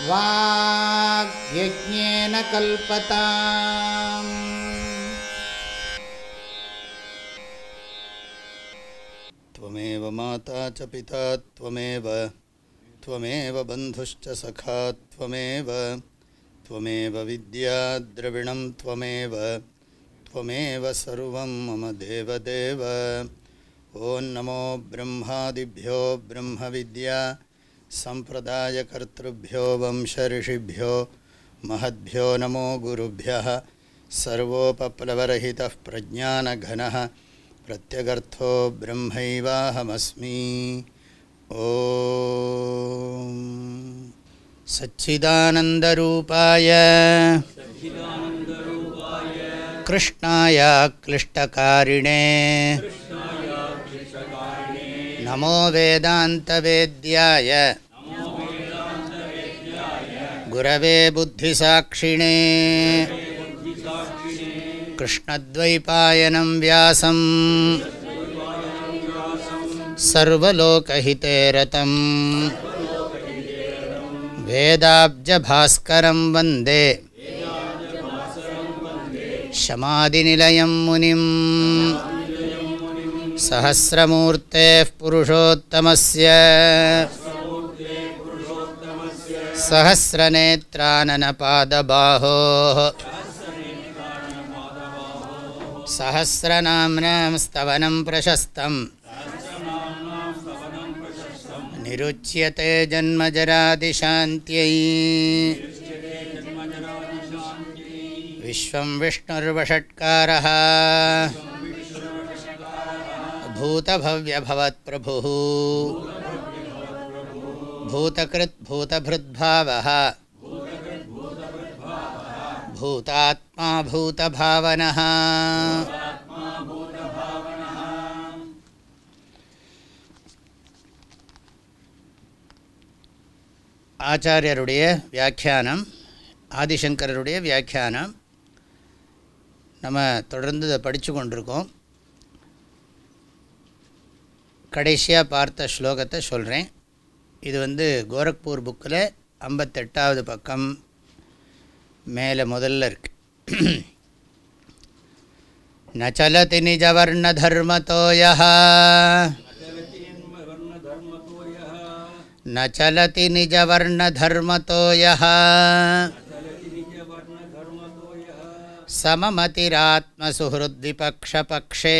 वाग्यज्ञेन कल्पताम्। त्वमेव माता च पिता, त्वमेव त्वमेव बन्धुश्च सखा, त्वमेव त्वमेव विद्या द्रविणं, त्वमेव त्वमेव सर्वं मम देवदेव। ॐ नमो ब्रह्मादिभ्यो ब्रह्मविद्या। सम्प्रदायकर्तृभ्यो वंशऋषिभ्यो, महद्भ्यो नमो गुरुभ्यः, सर्वोपप्लवरहितः प्रज्ञानघनः, प्रत्यगर्थो ब्रह्मैवाहमस्मि। ॐ सच्चिदानन्दरूपाय। कृष्णाय क्लिष्टकारिणे। नमो वेदान्तवेद्याय। गुरवे बुद्धिसाक्षिणे। कृष्णद्वैपायनं व्यासं सर्वलोकहिते रतं वेदाब्जभास्करं वंदे। शमादिनिलयं मुनिं सहस्रमूर्तेः सहस्रनेत्राननपादबाहोः। सहस्रनाम्नां स्तवनं प्रशस्तम्। निरुच्यते जन्मजरादिशान्त्यै। विश्वं विष्णुर्वषट्कारः। भूतभव्यभवत्प्रभुः பூதகிருத் பூதபிருத்பாவः பூதாத்மா பூதபாவனः ஆச்சாரியருடைய வியாக்கியானம் ஆதிசங்கரருடைய வியாக்கியானம் நம்ம தொடர்ந்து இதை படித்து கொண்டிருக்கோம். கடைசியாக பார்த்த ஸ்லோகத்தை சொல்கிறேன் இது வந்து கோரக்பூர் புக்கில் ஐம்பத்தெட்டாவது பக்கம் மேலே முதல்ல இருக்கு நச்சலதி நிஜவர்ணதர்மத்தோய न चलति निजवर्णधर्मतो यः सममतिरात्मसुहृद्विपक्षपक्षे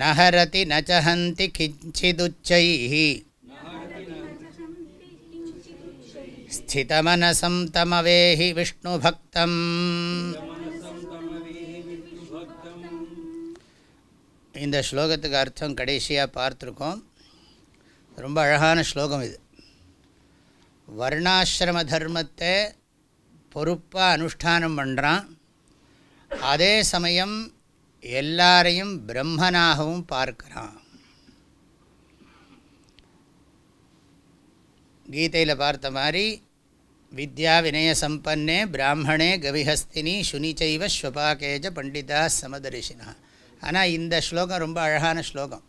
நகரதி நச்சஹந்தி கிஞ்சிதுச்சைः ஸ்திதமனசம் தமவேஹி விஷ்ணுபக்தம். இந்த ஸ்லோகத்துக்கு அர்த்தம் கடைசியாக பார்த்துருக்கோம். ரொம்ப அழகான ஸ்லோகம் இது. வர்ணாசிரம தர்மத்தை பொறுப்பாக அனுஷ்டானம் பண்ணுறான் அதே சமயம் எல்லாரையும் பிரம்மனாகவும் பார்க்குறான். கீதையில் பார்த்த மாதிரி வித்யா வினய சம்பன்னே பிராமணே கவிஹஸ்தினி சுனிச்சைவ ஸ்வபாகேஜ பண்டிதா சமதரிசினா ஆனால் இந்த ஸ்லோகம் ரொம்ப அழகான ஸ்லோகம்.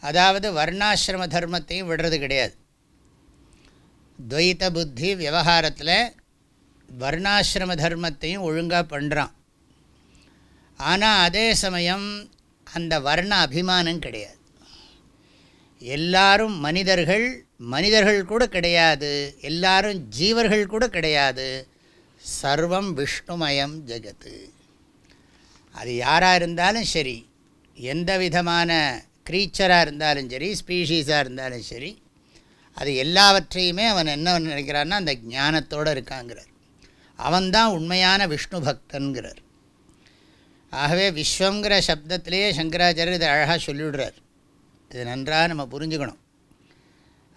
அதாவது வர்ணாசிரம தர்மத்தையும் விடுறது கிடையாது. துவைத்த புத்தி விவகாரத்தில் வர்ணாசிரம தர்மத்தையும் ஒழுங்காக பண்ணுறான் ஆனால் அதே சமயம் அந்த வர்ண அபிமானம் கிடையாது. எல்லாரும் மனிதர்கள் மனிதர்கள் கூட கிடையாது. எல்லாரும் ஜீவர்கள் கூட கிடையாது. சர்வம் விஷ்ணுமயம் ஜெகத்து. அது யாராக இருந்தாலும் சரி எந்த விதமான க்ரீச்சராக இருந்தாலும் சரி ஸ்பீஷீஸாக இருந்தாலும் சரி அது எல்லாவற்றையுமே அவன் என்ன நினைக்கிறான்னா அந்த ஞானத்தோடு இருக்காங்கிறார். அவன்தான் உண்மையான விஷ்ணு பக்தன்கிறார். ஆகவே விஸ்வங்கிற சப்தத்திலேயே சங்கராச்சாரியர் இதை அழகாக சொல்லிவிடுறார். இது நன்றாக நம்ம புரிஞ்சுக்கணும்.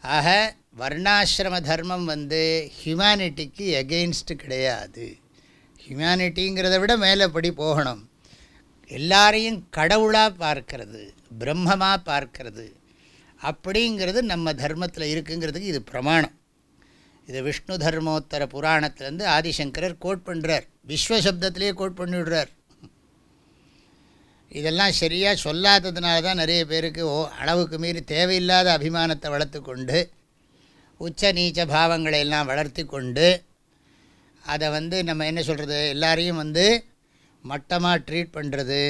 ஆக வர்ணாசிரம தர்மம் வந்து ஹியூமனிட்டிக்கு எகெயின்ஸ்டு கிடையாது. ஹியூமனிட்டிங்கிறத விட மேலேப்படி போகணும்? எல்லாரையும் கடவுளாக பார்க்கறது பிரம்மமாக பார்க்கறது அப்படிங்கிறது நம்ம தர்மத்தில் இருக்குங்கிறதுக்கு இது பிரமாணம். இது விஷ்ணு தர்மோத்தர புராணத்திலேருந்து ஆதிசங்கரர் கோட் பண்ணுறார் விஸ்வசப்தத்திலேயே கோட் பண்ணிவிடுறார். இதெல்லாம் சரியாக சொல்லாததுனால தான் நிறைய பேருக்கு ஓ அளவுக்கு மீறி தேவையில்லாத அபிமானத்தை வளர்த்து கொண்டு உச்ச நீச்ச பாவங்களை எல்லாம் வளர்த்தி கொண்டு அதை வந்து நம்ம என்ன சொல்கிறது எல்லாரையும் வந்து மட்டமாக ட்ரீட் பண்ணுறது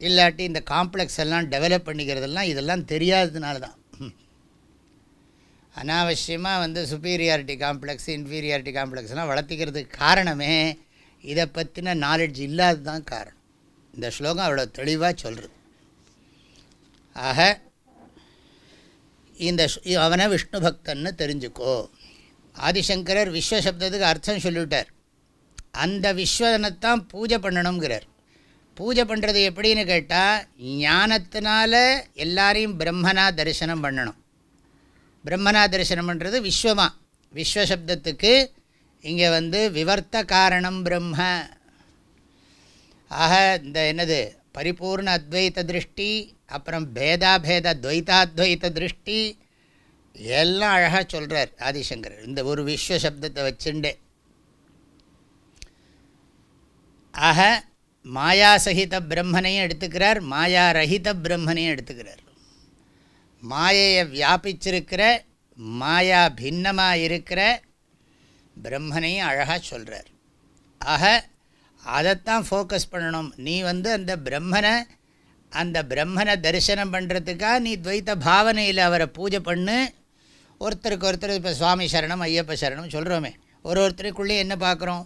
இல்லாட்டி இந்த காம்ப்ளெக்ஸ் எல்லாம் டெவலப் பண்ணிக்கிறதெல்லாம் இதெல்லாம் தெரியாததுனால தான். அனாவசியமாக வந்து சுப்பீரியாரிட்டி காம்ப்ளெக்ஸ் இன்ஃபீரியாரிட்டி காம்ப்ளெக்ஸ்லாம் வளர்த்திக்கிறதுக்கு காரணமே இதை பற்றின நாலெட்ஜ் இல்லாதது தான் காரணம். இந்த ஸ்லோகம் அவ்வளோ தெளிவாக சொல்கிறது ஆக இந்த ஸ்- அவனை விஷ்ணு பக்தன்னு தெரிஞ்சுக்கோ. ஆதிசங்கரர் விஸ்வசப்தத்துக்கு அர்த்தம் சொல்லிவிட்டார். அந்த விஸ்வனைத்தான் பூஜை பண்ணணுங்கிறார் பூஜை பண்ணுறது எப்படின்னு கேட்டால் ஞானத்தினால எல்லாரையும் பிரம்மனா தரிசனம் பண்ணணும். பிரம்மனா தரிசனம் பண்ணுறது விஸ்வமா. விஸ்வசப்தத்துக்கு இங்கே வந்து விவர்த்த காரணம் பிரம்ம. ஆக இந்த என்னது? பரிபூர்ண அத்வைத திருஷ்டி அப்புறம் பேதாபேத துவைதாத்வைத திருஷ்டி எல்லாம் அழகாக சொல்கிறார் ஆதிசங்கர் இந்த ஒரு விஸ்வ சப்தத்தை வச்சுண்டே. ஆக மாயாசகித பிரம்மனையும் எடுத்துக்கிறார் மாயா ரஹித பிரம்மனையும் எடுத்துக்கிறார். மாயையை வியாபிச்சிருக்கிற மாயா பின்னமாக இருக்கிற பிரம்மனையும் அழகாக சொல்கிறார் ஆக அதைத்தான் ஃபோக்கஸ் பண்ணணும். நீ வந்து அந்த பிரம்மனை அந்த பிரம்மனை தரிசனம் பண்ணுறதுக்காக நீ துவைத்த பாவனையில் அவரை பூஜை பண்ணு. ஒருத்தருக்கு ஒருத்தர் இப்போ சுவாமி சரணம் ஐயப்ப சரணம் சொல்கிறோமே ஒரு ஒருத்தருக்குள்ளேயும் என்ன பார்க்குறோம்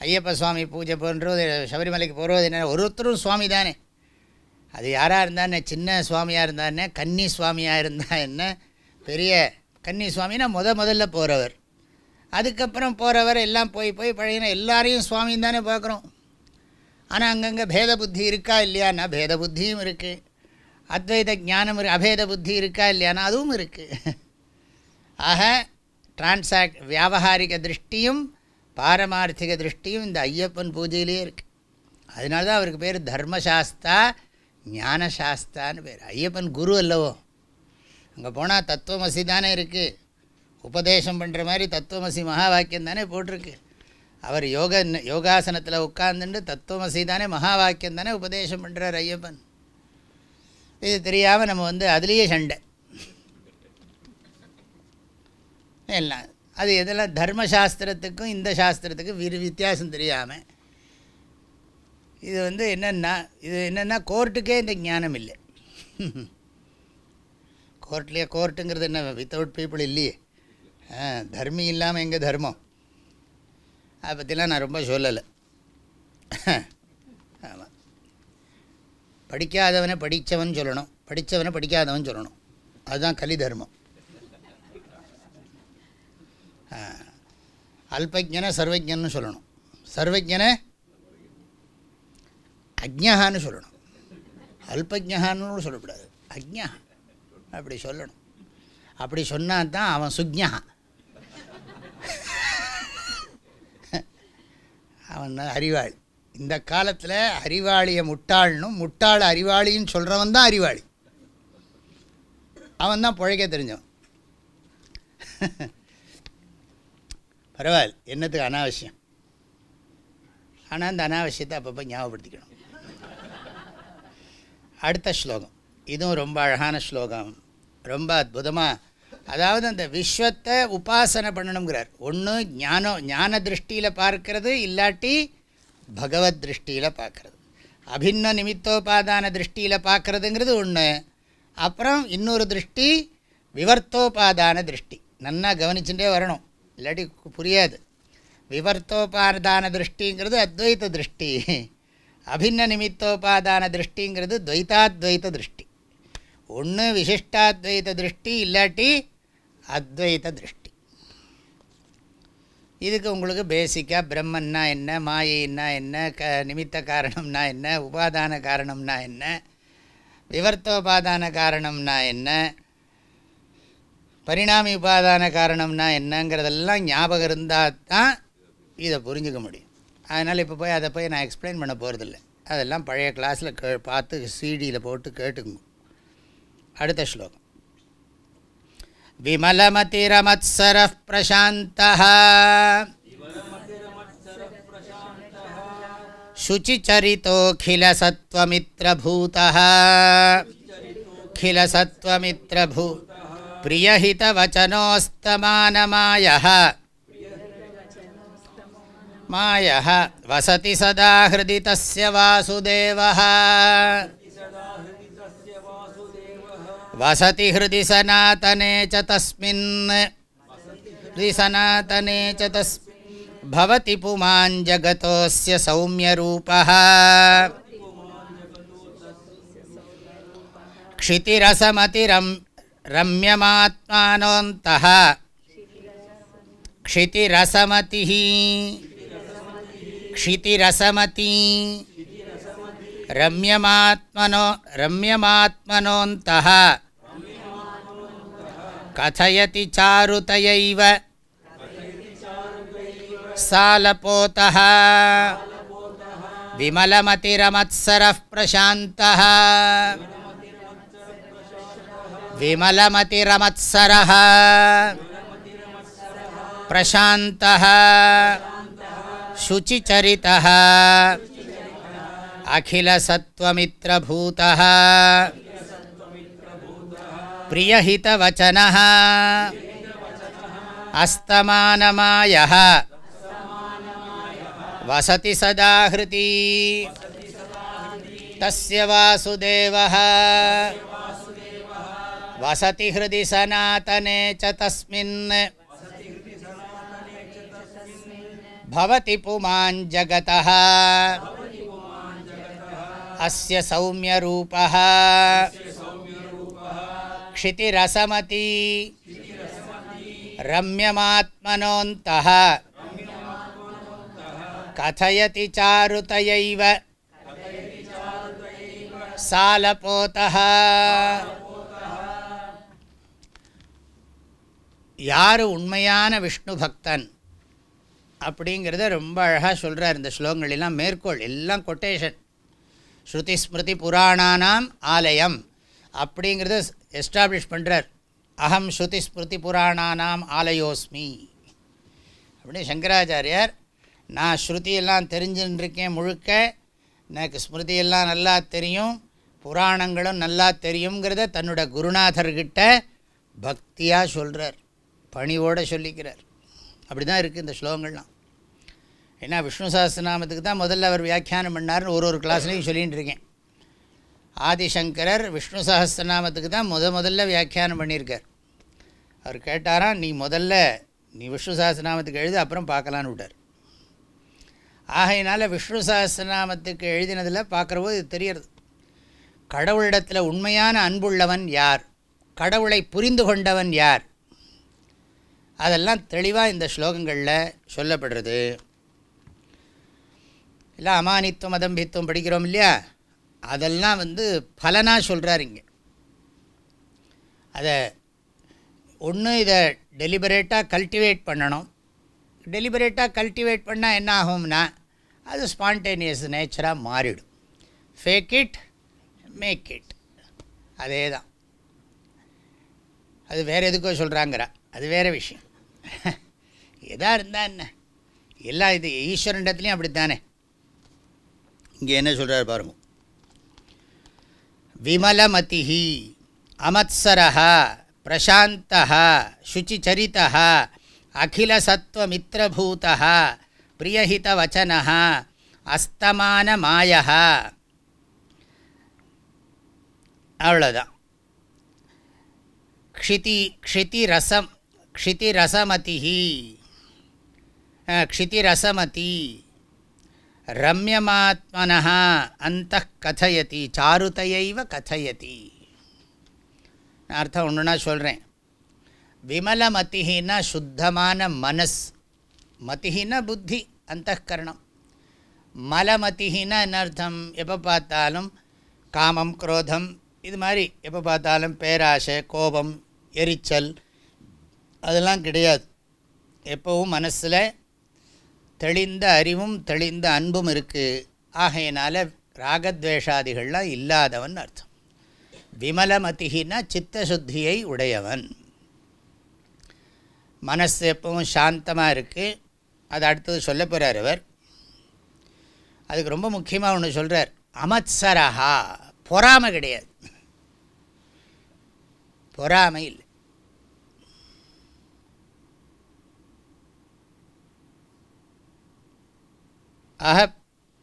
ஐயப்ப சுவாமி பூஜை பண்ணுறது சபரிமலைக்கு போகிறது என்ன? ஒரு ஒருத்தரும் சுவாமி தானே. அது யாராக இருந்தானே? சின்ன சுவாமியாக இருந்தானே? கன்னி சுவாமியாக இருந்தால் என்ன? பெரிய கன்னி சுவாமினா முத முதல்ல போகிறவர் அதுக்கப்புறம் போகிறவர் எல்லாம் போய் போய் பழகின எல்லாரையும் சுவாமின்னு தானே பார்க்குறோம். ஆனால் அங்கங்கே பேத புத்தி இருக்கா இல்லையான்னா பேத புத்தியும் இருக்குது அத்வைத ஞானம் இரு அபேத புத்தி இருக்கா இல்லையானா அதுவும் இருக்குது ஆக டிரான்சாக்ட் வியாபகாரிக திருஷ்டியும் பாரமார்த்திக திருஷ்டியும் இந்த ஐயப்பன் பூஜையிலே இருக்குது அதனால தான் அவருக்கு பேர் தர்மசாஸ்தா ஞானசாஸ்தான்னு பேர். ஐயப்பன் குரு அல்லவோ. அங்கே போனால் தத்துவமசி தானே இருக்குது உபதேசம் பண்ணுற மாதிரி தத்துவமசி மகா வாக்கியம் தானே போட்டிருக்கு. அவர் யோக யோகாசனத்தில் உட்கார்ந்துட்டு தத்துவமசி தானே மகா வாக்கியம் தானே உபதேசம் பண்ணுறார் ஐயப்பன். இது தெரியாமல் நம்ம வந்து அதுலேயே சண்டை. எல்லாம் அது எதெல்லாம் தர்மசாஸ்திரத்துக்கும் இந்த சாஸ்திரத்துக்கும் விரு வித்தியாசம் தெரியாமல் இது வந்து என்னென்னா இது என்னென்னா கோர்ட்டுக்கே இந்த ஞானம் இல்லை. கோர்ட்லேயே கோர்ட்டுங்கிறது என்ன வித்தவுட் பீப்புள் இல்லையே. தர்மி இல்லாமல் எங்கே தர்மம்? அதை பற்றிலாம் நான் ரொம்ப சொல்லலை. ஆமாம் படிக்காதவனை படித்தவன் சொல்லணும். படித்தவனை படிக்காதவன் சொல்லணும். அதுதான் கலி தர்மம். அல்பஜனை சர்வஜன்னு சொல்லணும். சர்வஜனை அக்ஞகான்னு சொல்லணும். அல்பஜகான்னு சொல்லக்கூடாது. அக்ஞா அப்படி சொல்லணும். அப்படி சொன்னால் தான் அவன் சுக்ஞா அவன் தான் அறிவாளி. இந்த காலத்தில் அறிவாளியை முட்டாள்னும் முட்டாள் அறிவாளின்னு சொல்கிறவன் தான் அறிவாளி. அவன் தான் பிழைக்க தெரிஞ்சவன். பரவாயில்ல என்னத்துக்கு அனாவசியம்? ஆனால் அந்த அனாவசியத்தை அப்பப்போ ஞாபகப்படுத்திக்கணும். அடுத்த ஸ்லோகம். இதுவும் ரொம்ப அழகான ஸ்லோகம். ரொம்ப அற்புதமாக அதாவது அந்த விஸ்வத்தை உபாசனை பண்ணணுங்கிறார் ஒன்று ஞானம் ஞான திருஷ்டியில் பார்க்கறது இல்லாட்டி பகவத் திருஷ்டியில் பார்க்கறது. அபின்ன நிமித்தோபாதான திருஷ்டியில் பார்க்குறதுங்கிறது ஒன்று அப்புறம் இன்னொரு திருஷ்டி விவர்த்தோபாதான திருஷ்டி. நன்னா கவனிச்சுட்டே வரணும். இல்லாட்டி புரியாது. விவர்த்தோபாதான திருஷ்டிங்கிறது அத்வைத திருஷ்டி. அபின்ன நிமித்தோபாதான திருஷ்டிங்கிறது துவைதாத்வைத திருஷ்டி. ஒன்று விசிஷ்டாத்வைத திருஷ்டி இல்லாட்டி அத்வைத திருஷ்டி இதுக்கு உங்களுக்கு பேசிக்காக பிரம்மன்னா என்ன மாயைன்னா என்ன க நிமித்த காரணம்னா என்ன உபாதான காரணம்னா என்ன விவர்த்தோபாதான காரணம்னா என்ன பரிணாமி உபாதான காரணம்னா என்னங்கிறதெல்லாம் ஞாபகம் இருந்தால் தான் இதை புரிஞ்சுக்க முடியும். அதனால் இப்போ போய் அதை போய் நான் எக்ஸ்பிளைன் பண்ண போகிறதில்ல அதெல்லாம் பழைய கிளாஸில் கே பார்த்து சீடியில் போட்டு கேட்டுக்குங்க. அடுத்த ஸ்லோகம். विमलमतिरमत्सरः प्रशान्तः। शुचिचरितोऽखिलसत्त्वमित्रभूतः। खिलसत्त्वमित्रभू प्रियहितवचनोऽस्तमानमायः। मायः वसति सदा हृदि तस्य वासुदेवः। वसति हृदि सनातने च तस्मिन्। हृदि सनातने भवति पुमान् जगतोऽस्य सौम्यरूपः। क्षितिरसमतिरं रम्यमात्मानोऽन्तः। क्षितिरसमतिः। क्षितिरसमती। रम्यमात्मनो रम्यमात्मनोऽन्तः। कथयति चारुतयैव। सालपोतः। विमलमतिरमत्सरः प्रशान्तः। विमलमतिरमत्सरः प्रशान्तः। शुचिचरितः। अखिलसत्त्वमित्रभूतः। प्रियहितवचनः। अस्तमानमायः। वसति सदा हृति तस्य वासुदेवः। वसति हृदि सनातने च तस्मिन्। भवति पुमान् जगतः। अस्य सौम्यरूपः क्षितिरसमती रम्यमात्मनोऽन्तः कथयति चारुतयैव सालपोतः யார் உண்மையான விஷ்ணு பக்தன் அப்படிங்கிறத ரொம்ப அழகாக சொல்கிறார் இந்த ஸ்லோகங்களெல்லாம் மேற்கோள் எல்லாம் கொட்டேஷன் ஸ்ருதி ஸ்மிருதி புராணானாம் ஆலயம் அப்படிங்கிறத எஸ்டாப்ளிஷ் பண்ணுறார் அகம் ஸ்ருதி ஸ்மிருதி புராணானாம் ஆலயோஸ்மி. அப்படின்னு சங்கராச்சாரியார் நான் ஸ்ருதியெல்லாம் தெரிஞ்சுன்னு இருக்கேன் முழுக்க. எனக்கு ஸ்மிருதியெல்லாம் நல்லா தெரியும். புராணங்களும் நல்லா தெரியுங்கிறத தன்னோட குருநாதர்கிட்ட பக்தியாக சொல்கிறார் பணிவோடு சொல்லிக்கிறார். அப்படி தான் இருக்குது இந்த ஸ்லோகங்கள்லாம். ஏன்னா விஷ்ணு சஹஸ்ரநாமத்துக்கு தான் முதல்ல அவர் வியாக்கியானம் பண்ணார்னு ஒரு ஒரு கிளாஸ்லேயும் சொல்லிகிட்டு இருக்கேன். ஆதிசங்கரர் விஷ்ணு சஹஸ்ரநாமத்துக்கு தான் முத முதல்ல வியாக்கியானம் பண்ணியிருக்கார். அவர் கேட்டாராம் நீ முதல்ல நீ விஷ்ணு சஹஸ்ரநாமத்துக்கு எழுது அப்புறம் பார்க்கலான்னு விட்டார். ஆகையினால் விஷ்ணு சஹஸ்ரநாமத்துக்கு எழுதினதில் பார்க்குறபோது இது தெரியறது கடவுளிடத்தில் உண்மையான அன்புள்ளவன் யார்? கடவுளை புரிந்து கொண்டவன் யார்? அதெல்லாம் தெளிவாக இந்த ஸ்லோகங்களில் சொல்லப்படுறது. இல்லை அமானித்துவம் அதம்பித்துவம் படிக்கிறோம் இல்லையா? அதெல்லாம் வந்து பலனாக சொல்கிறார் இங்கே. அதை ஒன்று இதை டெலிபரேட்டாக கல்டிவேட் பண்ணணும். டெலிபரேட்டாக கல்டிவேட் பண்ணால் என்ன ஆகும்னா அது ஸ்பான்டேனியஸ் நேச்சராக மாறிடும். ஃபேக் இட் மேக் இட் அதே தான் அது வேறு எதுக்கோ சொல்கிறாங்கிறா அது வேறு விஷயம். எதாக இருந்தால் என்ன? எல்லாம் இது ஈஸ்வரண்டத்துலேயும் அப்படித்தானே? இங்கே என்ன சொல்கிறார் பாருங்க. விமலமதிஹி அமத்சரா பிரசாந்தா சுச்சிச்சரிதா அகிலசத்வமித்ரபூதா பிரியஹிதவச்சன அஸ்தமான அவ்வளோதான் க்ஷிதி க்ஷிதிரசம் க்ஷிதிரசமதி க்ஷிதிரசமதி. ரம்யமாத்மன அந்த கதையதி சாருதையைவ கதையதி அர்த்தம் ஒன்றுனா சொல்கிறேன் விமலமதினா சுத்தமான மனஸ் மதினா புத்தி அந்த கரணம் மலமதினா என்ன அர்த்தம் எப்போ பார்த்தாலும் காமம் குரோதம் இது மாதிரி எப்போ பார்த்தாலும் பேராசை கோபம் எரிச்சல் அதெல்லாம் கிடையாது எப்போவும் மனசில் தெளிந்த அறிவும் தெளிந்த அன்பும் இருக்குது ஆகையினால ராகத்வேஷாதிகள்லாம் இல்லாதவன் அர்த்தம். விமலமதிகினா சித்தசுத்தியை உடையவன். மனசு எப்பவும் சாந்தமாக இருக்குது அது அடுத்தது சொல்ல போகிறார் அவர். அதுக்கு ரொம்ப முக்கியமாக ஒன்று சொல்கிறார் அமத்சரஹா பொறாமை கிடையாது. பொறாமை இல்லை. ஆக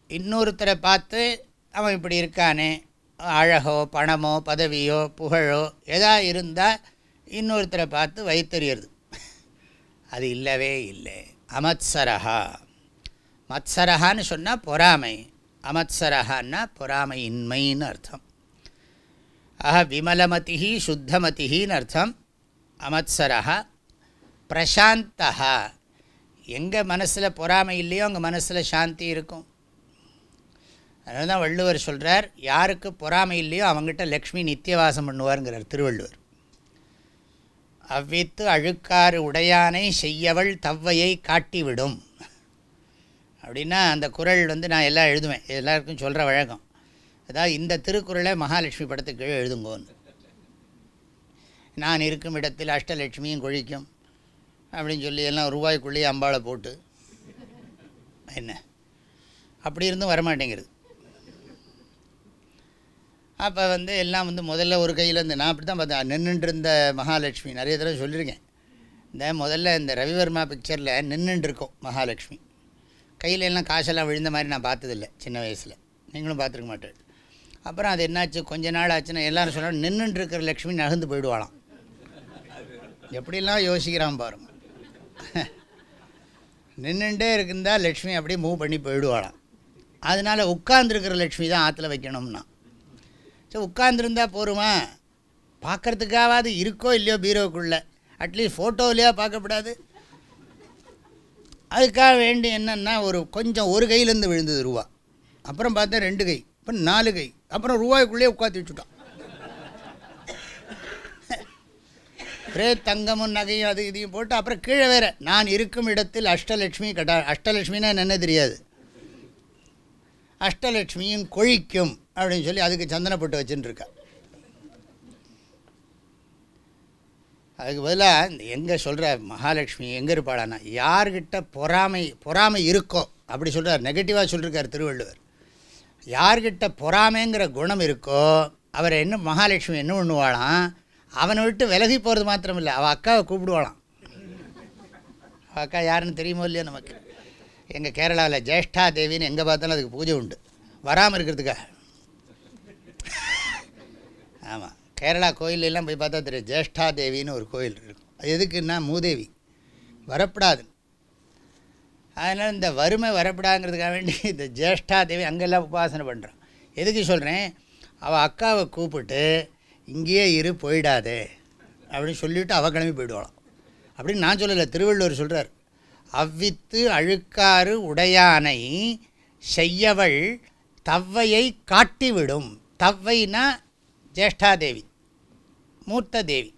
இன்னொருத்தரை பார்த்து அவன் இப்படி இருக்கானே அழகோ பணமோ பதவியோ புகழோ எதா இருந்தால் இன்னொருத்தரை பார்த்து வைத்தறியறது. அது இல்லவே இல்லை. அமத்சரஹா. மத்சரஹான்னு சொன்னால் பொறாமை. அமத்சரஹான்னா பொறாமையின்மைன்னு அர்த்தம். ஆஹ விமலமதி சுத்தமதின்னு அர்த்தம். அமத்சரஹா. பிரசாந்தா எங்கள் மனசில் பொறாமை இல்லையோ அங்கே மனசில் சாந்தி இருக்கும். அதனால தான் வள்ளுவர் சொல்கிறார் யாருக்கு பொறாமை இல்லையோ அவங்ககிட்ட லக்ஷ்மி நித்தியவாசம் பண்ணுவாருங்கிறார் திருவள்ளுவர். அவ்வித்து அழுக்காறு உடையானை செய்யவள் தவ்வையை காட்டிவிடும். அப்படின்னா அந்த குரல் வந்து நான் எல்லாம் எழுதுவேன். எல்லாருக்கும் சொல்கிற வழக்கம். அதாவது இந்த திருக்குறளை மகாலட்சுமி படத்துக்கு கீழே எழுதுங்கோன்னு. நான் இருக்கும் இடத்தில் அஷ்டலட்சுமியும் கொழிக்கும். அப்படின்னு சொல்லி எல்லாம் ரூபாய்க்குள்ளேயே அம்பாளை போட்டு. என்ன? அப்படி இருந்தும் வரமாட்டேங்கிறது. அப்போ வந்து எல்லாம் வந்து முதல்ல ஒரு கையில் இருந்து நான் அப்படி தான் பார்த்தேன். நின்றுட்டு இருந்த மகாலட்சுமி நிறைய தடவை சொல்லியிருக்கேன். இந்த முதல்ல இந்த ரவிவர்மா பிக்சரில் நின்றுட்டுருக்கோம் மகாலட்சுமி. கையில் எல்லாம் காசெல்லாம் விழுந்த மாதிரி நான் பார்த்ததில்ல சின்ன வயசில். நீங்களும் பார்த்துருக்க மாட்டேன் அப்புறம் அது என்னாச்சு? கொஞ்ச நாள் ஆச்சுன்னா எல்லோரும் சொன்னால் நின்றுட்டு இருக்கிற லக்ஷ்மி நகர்ந்து போயிடுவாளாம். எப்படிலாம் யோசிக்கிறான் பாருங்க. நின்றுண்டே இருக்குந்தா லக்ஷ்மி அப்படியே மூவ் பண்ணி போயிடுவாளாம். அதனால் உட்கார்ந்துருக்கிற லக்ஷ்மி தான் ஆற்றுல வைக்கணும்னா. சரி உட்காந்துருந்தா போருமா? பார்க்குறதுக்காவது இருக்கோ இல்லையோ பீரோவுக்குள்ளே அட்லீஸ்ட் ஃபோட்டோவிலையோ பார்க்கப்படாது. அதுக்காக வேண்டி என்னென்னா ஒரு கொஞ்சம் ஒரு கையிலேருந்து விழுந்தது ரூபா. அப்புறம் பார்த்தா ரெண்டு கை அப்புறம் நாலு கை அப்புறம் ரூபாய்க்குள்ளேயே உட்காந்து வச்சுட்டான். ஒரே தங்கமும் நகையும் அது இதையும் போட்டு அப்புறம் கீழே வேற. நான் இருக்கும் இடத்தில் அஷ்டலட்சுமி கட்டா அஷ்டலட்சுமின்னா என்ன தெரியாது. அஷ்டலட்சுமியும் கொழிக்கும் அப்படின்னு சொல்லி அதுக்கு சந்தனப்பட்டு வச்சுட்டுருக்கா அதுக்கு பதிலாக இந்த எங்கே சொல்கிற மகாலட்சுமி எங்கே இருப்பாளானா யார்கிட்ட பொறாமை பொறாமை இருக்கோ அப்படி சொல்கிறார் நெகட்டிவாக சொல்லியிருக்கார் திருவள்ளுவர். யார்கிட்ட பொறாமைங்கிற குணம் இருக்கோ அவரை என்ன மகாலட்சுமி என்ன பண்ணுவாளாம் அவனை விட்டு விலகி போகிறது மாத்திரம் இல்லை அவள் அக்காவை கூப்பிடுவாளாம். அவள் அக்கா யாருன்னு தெரியுமோ இல்லையோ நமக்கு. எங்கள் கேரளாவில் ஜேஷ்டா தேவின்னு எங்கே பார்த்தாலும் அதுக்கு பூஜை உண்டு. வராமல் இருக்கிறதுக்காக. ஆமாம் கேரளா கோயிலெல்லாம் போய் பார்த்தா தெரியும். ஜேஷ்டா தேவின்னு ஒரு கோயில் இருக்கும். அது எதுக்குன்னா மூதேவி. வரப்படாது. அதனால் இந்த வறுமை வரப்படாங்கிறதுக்காக வேண்டி இந்த ஜேஷ்டா தேவி அங்கெல்லாம் உபாசனை பண்ணுறான் எதுக்கு சொல்கிறேன் அவள் அக்காவை கூப்பிட்டு இங்கேயே இரு போயிடாதே. அப்படின்னு சொல்லிவிட்டு அவ கிளம்பி போயிடுவாளாம். அப்படின்னு நான் சொல்லலை திருவள்ளுவர் சொல்கிறார் அவ்வித்து அழுக்காறு உடையானை செய்யவள் தவ்வையை காட்டிவிடும். தவ்வைனா ஜேஷ்டாதேவி மூர்த்த தேவி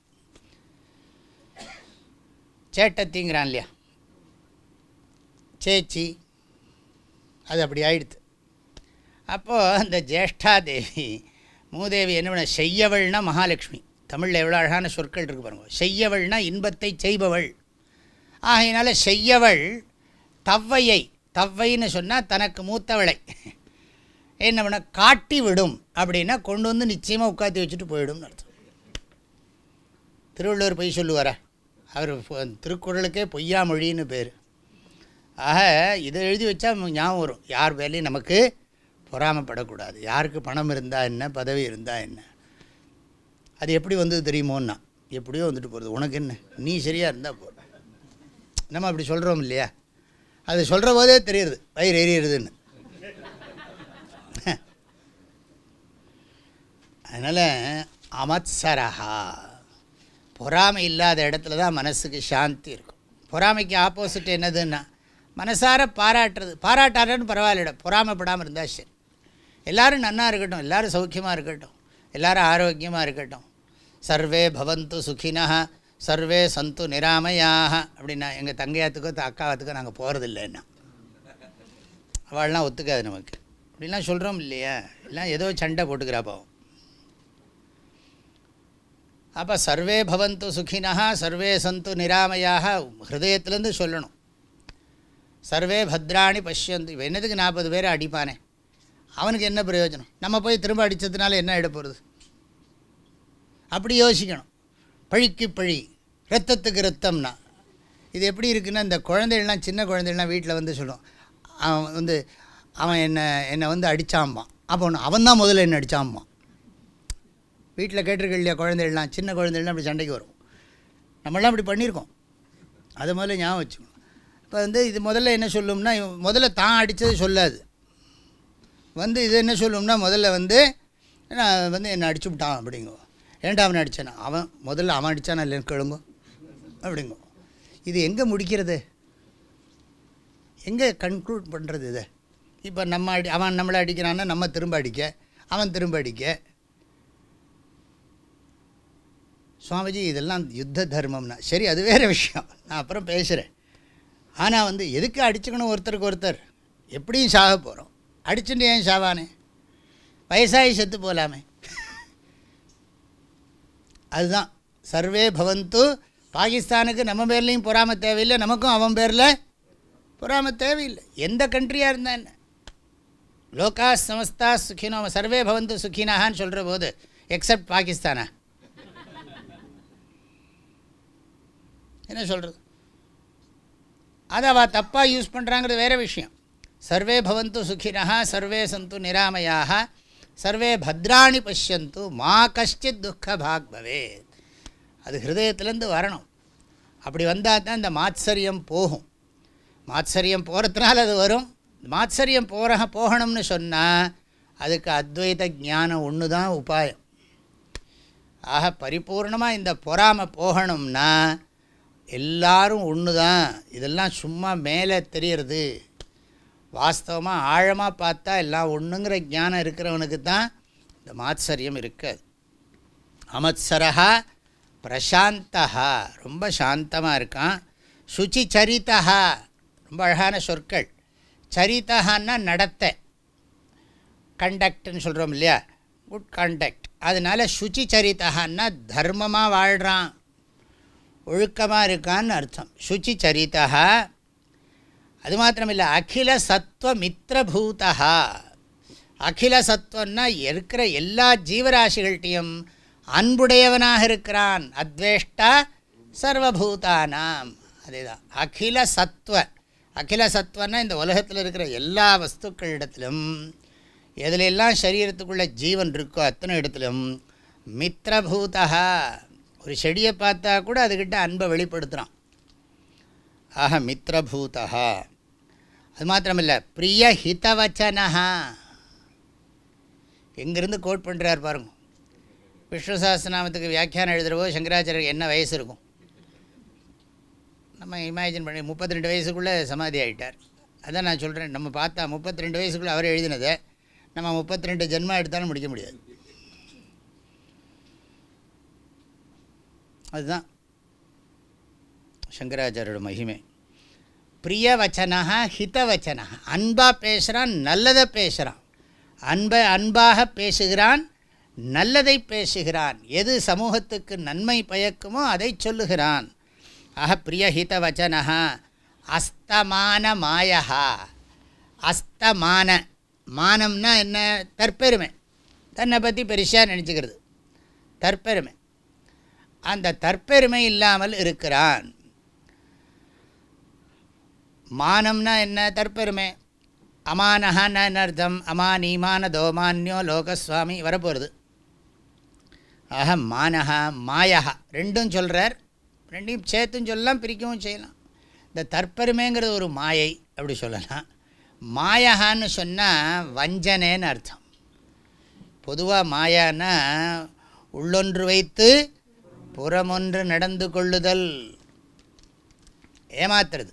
சேட்டத்திங்கிறான் இல்லையா? சேச்சி அது அப்படி ஆயிடுது அப்போது அந்த ஜேஷ்டாதேவி மூதேவி என்ன செய்யவள்னா மகாலட்சுமி. தமிழில் எவ்வளோ அழகான சொற்கள் இருக்கு பாருங்க. செய்யவள்னா இன்பத்தை செய்பவள். ஆகையினால செய்யவள் தவ்வையை. தவ்வைன்னு சொன்னால் தனக்கு மூத்தவளை. என்ன பண்ண காட்டி விடும். அப்படின்னா கொண்டு வந்து நிச்சயமாக உட்காத்தி வச்சுட்டு போயிடும்னு அர்த்தம். திருவள்ளுவர் பொய் சொல்லுவாரா? அவர் திருக்குறளுக்கே பொய்யா மொழின்னு பேர். ஆக இதை எழுதி வச்சா ஞாபகம் வரும். யார் வேலையும் நமக்கு பொறாமப்படக்கூடாது. யாருக்கு பணம் இருந்தால் என்ன பதவி இருந்தால் என்ன? அது எப்படி வந்தது தெரியுமோன்னா எப்படியோ வந்துட்டு போகிறது உனக்கு என்ன? நீ சரியாக இருந்தால் போ நம்ம அப்படி சொல்கிறோம் இல்லையா? அது சொல்கிற போதே தெரியுது. வயிறு எரியுறதுன்னு. அதனால் அமத்சரஹா. பொறாமை இல்லாத இடத்துல தான் மனசுக்கு சாந்தி இருக்கும். பொறாமைக்கு ஆப்போசிட் என்னதுன்னா மனசார பாராட்டுறது. பாராட்டாரன்னு பரவாயில்ல பொறாமைப்படாமல் இருந்தால் சரி. எல்லோரும் நன்னா இருக்கட்டும் எல்லோரும் சௌக்கியமாக இருக்கட்டும் எல்லோரும் ஆரோக்கியமாக இருக்கட்டும். சர்வே பவந்து சுகினா சர்வே சந்து நிராமையாக அப்படின்னா எங்கள் தங்கையாத்துக்கோ அக்காவத்துக்கோ நாங்கள் போகிறதில்லைன்னா அவள்லாம் ஒத்துக்காது நமக்கு. அப்படிலாம் சொல்கிறோம் இல்லையா? எல்லாம் ஏதோ சண்டை போட்டுக்கிறா பாவம். அப்போ சர்வே பவந்து சுகினா சர்வே சந்து நிராமையாக ஹிருதயத்துலேருந்து சொல்லணும். சர்வே பத்ராணி பஷ்யந்து. என்னதுக்கு நாற்பது பேரை அடிப்பானே? அவனுக்கு என்ன பிரயோஜனம்? நம்ம போய் திரும்ப அடித்ததுனால என்ன ஆகிட போகிறது அப்படி யோசிக்கணும். பழிக்கு பழி ரத்தத்துக்கு ரத்தம்னா இது எப்படி இருக்குன்னா இந்த குழந்தைகள்லாம் சின்ன குழந்தைகள்லாம் வீட்டில் வந்து சொல்லும். அவன் வந்து அவன் என்னை என்னை வந்து அடித்தாம்பான் அப்போ ஒன்று அவன் தான் முதல்ல என்னை அடித்தாம்பான் வீட்டில் கேட்டிருக்க இல்லையா குழந்தைகள்லாம்? சின்ன குழந்தைகள்லாம் அப்படி சண்டைக்கு வரும். நம்மளாம் அப்படி பண்ணியிருக்கோம். அது முதல்ல ஞாபகம் வச்சுக்கணும். இப்போ வந்து இது முதல்ல என்ன சொல்லும்னா முதல்ல தான் அடித்தது சொல்லாது. வந்து இது என்ன சொல்லும்னா முதல்ல வந்து நான் வந்து என்னை அடிச்சு விட்டான் அப்படிங்கோ. ஏன்டா அவனை அடித்தானா அவன் முதல்ல அவன் அடித்தானா இல்லைன்னு கேளுங்க அப்படிங்கோ. இது எங்கே முடிக்கிறது? எங்கே கன்க்ளூட் பண்ணுறது இதை? இப்போ நம்ம அடி அவன் நம்மளை அடிக்கிறான்னா நம்ம திரும்ப அடிக்க அவன் திரும்ப அடிக்க. சுவாமிஜி இதெல்லாம் யுத்த தர்மம்னா. சரி அது வேறு விஷயம். நான் அப்புறம் பேசுகிறேன் ஆனால் வந்து எதுக்கு அடிச்சுக்கணும் ஒருத்தருக்கு ஒருத்தர்? எப்படியும் சாக போகிறோம் அடிச்சுட்டு ஏன் சாவானே? வயசாகி செத்து போகலாமே அதுதான். சர்வே பவந்து பாகிஸ்தானுக்கு நம்ம பேர்லேயும் பொறாமல் தேவையில்லை நமக்கும் அவன் பேரில் பொறாமல் தேவையில்லை. எந்த கண்ட்ரியாக இருந்தா என்ன லோகா சமஸ்தா சுகினோ சர்வே பவந்து சுகினான்னு சொல்கிற போது எக்ஸப்ட் பாகிஸ்தானா? என்ன சொல்கிறது அதை அவள் தப்பாக யூஸ் பண்ணுறாங்கிறது வேறு விஷயம். சர்வே பவந்து சுகினா சர்வே சந்து நிராமையாக சர்வே பத்ராணி பஷ்யந்து மா கஷ்டித் துக்க பாக் பவேத். அது ஹிருதயத்துலேருந்து வரணும். அப்படி வந்தால் தான் இந்த மாத்சரியம் போகும். மாத்சரியம் போகிறதுனால அது வரும். மாத்சரியம் போகிற போகணும்னு சொன்னால் அதுக்கு அத்வைத ஞானம் ஒன்று தான் உபாயம். ஆக பரிபூர்ணமாக இந்த பொறாமை போகணும்னா எல்லாரும் ஒன்று தான் இதெல்லாம் சும்மா மேலே தெரியறது. வாஸ்தவமாக ஆழமாக பார்த்தா எல்லாம் ஒன்றுங்கிற ஞானம் இருக்கிறவனுக்கு தான் இந்த மாத்சரியம் இருக்காது. அமத்சரா பிரசாந்தா ரொம்ப சாந்தமாக இருக்கான். சுச்சி சரிதா ரொம்ப அழகான சொற்கள். சரித்தகான்னா நடத்தை. கண்டக்ட்னு சொல்கிறோம் இல்லையா? குட் கண்டக்ட் அதனால் சுச்சி சரித்தகான்னா தர்மமாக வாழ்கிறான் ஒழுக்கமாக இருக்கான்னு அர்த்தம். சுச்சி சரித்தகா அது மாத்திரமில்லை அகில சத்வ மித்திரபூதா அகில சத்வன்னா இருக்கிற எல்லா ஜீவராசிகள்கிட்டையும் அன்புடையவனாக இருக்கிறான். அத்வேஷ்டா சர்வபூதானாம். அதேதான். அகில சத்வ அகில சத்வன்னா இந்த உலகத்தில் இருக்கிற எல்லா வஸ்துக்களிடத்திலும் எதுலெல்லாம் சரீரத்துக்குள்ளே ஜீவன் இருக்கோ அத்தனை இடத்திலும் மித்திரபூதா ஒரு செடியை பார்த்தா கூட அதுக்கிட்ட அன்பை வெளிப்படுத்துகிறான் ஆக மித்ரபூதா அது மாத்திரமில்லை பிரிய ஹிதவச்சனஹா எங்கேருந்து கோட் பண்ணுறார் பாருங்க. விஷ்ணு சாஸ்திரநாமத்துக்கு வியாக்கியானம் எழுதுகிறவோ சங்கராச்சாரியர் என்ன வயசு இருக்கும்? நம்ம இமேஜின் பண்ணி முப்பத்தி ரெண்டு வயசுக்குள்ளே சமாதி ஆகிட்டார் அதான் நான் சொல்கிறேன் நம்ம பார்த்தா முப்பத்தி ரெண்டு வயசுக்குள்ளே அவர் எழுதினதை நம்ம முப்பத்தி ரெண்டு ஜென்மா எடுத்தாலும் முடிக்க முடியாது. அதுதான். சங்கராச்சாரியோட மகிமை. பிரியவச்சனா ஹிதவச்சனா அன்பாக பேசுகிறான் நல்லதை பேசுகிறான் அன்பை அன்பாக பேசுகிறான் நல்லதை பேசுகிறான். எது சமூகத்துக்கு நன்மை பயக்குமோ அதை சொல்லுகிறான். ஆக பிரியஹிதவச்சனா அஸ்தமான மாயா அஸ்தமான மானம்னா என்ன? தற்பெருமை. தன்னை பற்றி பெருசாக நினச்சிக்கிறது. தற்பெருமை. அந்த தற்பெருமை இல்லாமல் இருக்கிறான். மானம்னா என்ன? தற்பெருமை. அமானஹான்னா என்ன அர்த்தம் அமானீமான தோமான்யோ லோகஸ்வாமி வரப்போகிறது ஆக மானஹா மாயஹா. ரெண்டும் சொல்கிறார் ரெண்டையும் சேர்த்தும் சொல்லலாம் பிரிக்கவும் செய்யலாம். இந்த தற்பெருமைங்கிறது ஒரு மாயை அப்படி சொல்லலாம். மாயஹான்னு சொன்னால் வஞ்சனேன்னு அர்த்தம். பொதுவாக மாயான்னா உள்ளொன்று வைத்து புறமொன்று நடந்து கொள்ளுதல். ஏமாத்துறது.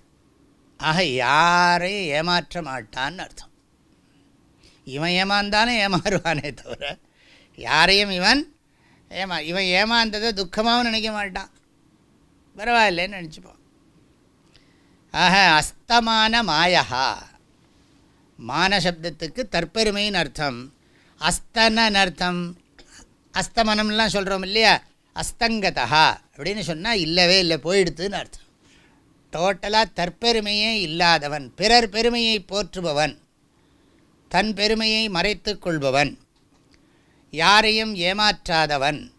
ஆக யாரையும் ஏமாற்ற மாட்டான்னு அர்த்தம். இவன் ஏமாந்தானே ஏமாறுவானே தவிர யாரையும் இவன் ஏமா இவன் ஏமாந்ததை துக்கமாகவும் நினைக்க மாட்டான். பரவாயில்லைன்னு நினச்சிப்பான். ஆக அஸ்தமான மாயா மான சப்தத்துக்கு தற்பெருமைன்னு அர்த்தம். அஸ்தனன்னு அர்த்தம். அஸ்தமனம்லாம் சொல்கிறோம் இல்லையா? அஸ்தங்கதா அப்படின்னு சொன்னால் இல்லவே இல்லை போயிடுத்துன்னு அர்த்தம். டோட்டலாக தற்பெருமையே இல்லாதவன் பிறர் பெருமையை போற்றுபவன் தன் பெருமையை மறைத்து கொள்பவன் யாரையும் ஏமாற்றாதவன்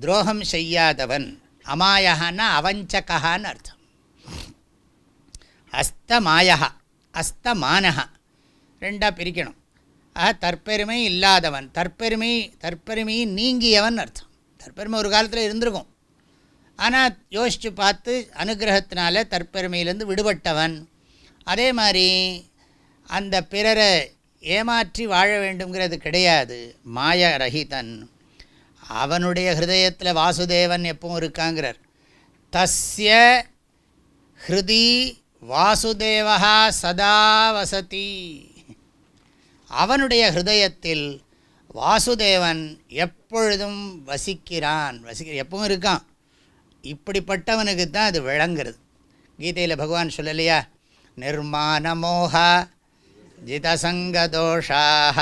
துரோகம் செய்யாதவன் அமாயகான்னா அவஞ்சகான்னு அர்த்தம். அஸ்தமாயகா அஸ்தமானகா ரெண்டாக பிரிக்கணும். ஆக தற்பெருமை இல்லாதவன் தற்பெருமை தற்பெருமையை நீங்கியவன் அர்த்தம். தற்பெருமை ஒரு காலத்தில் இருந்திருக்கும். ஆனால் யோசித்து பார்த்து அனுகிரகத்தினால தற்பெருமையிலேருந்து விடுபட்டவன். அதே மாதிரி அந்த பிறரை ஏமாற்றி வாழ வேண்டுங்கிறது கிடையாது. மாய ரஹிதன். அவனுடைய ஹிருதயத்தில் வாசுதேவன் எப்பவும் இருக்காங்கிறார். தஸ்ய ஹிருதி வாசுதேவா சதா வசதி. அவனுடைய ஹிருதயத்தில் வாசுதேவன் எப்பொழுதும் வசிக்கிறான். வசிக்க எப்பவும் இருக்கான். இப்படிப்பட்டவனுக்கு தான் அது விளங்குறது. கீதையில் பகவான் சொல்லலையா? நிர்மானமோகா ஜிதசங்கதோஷாக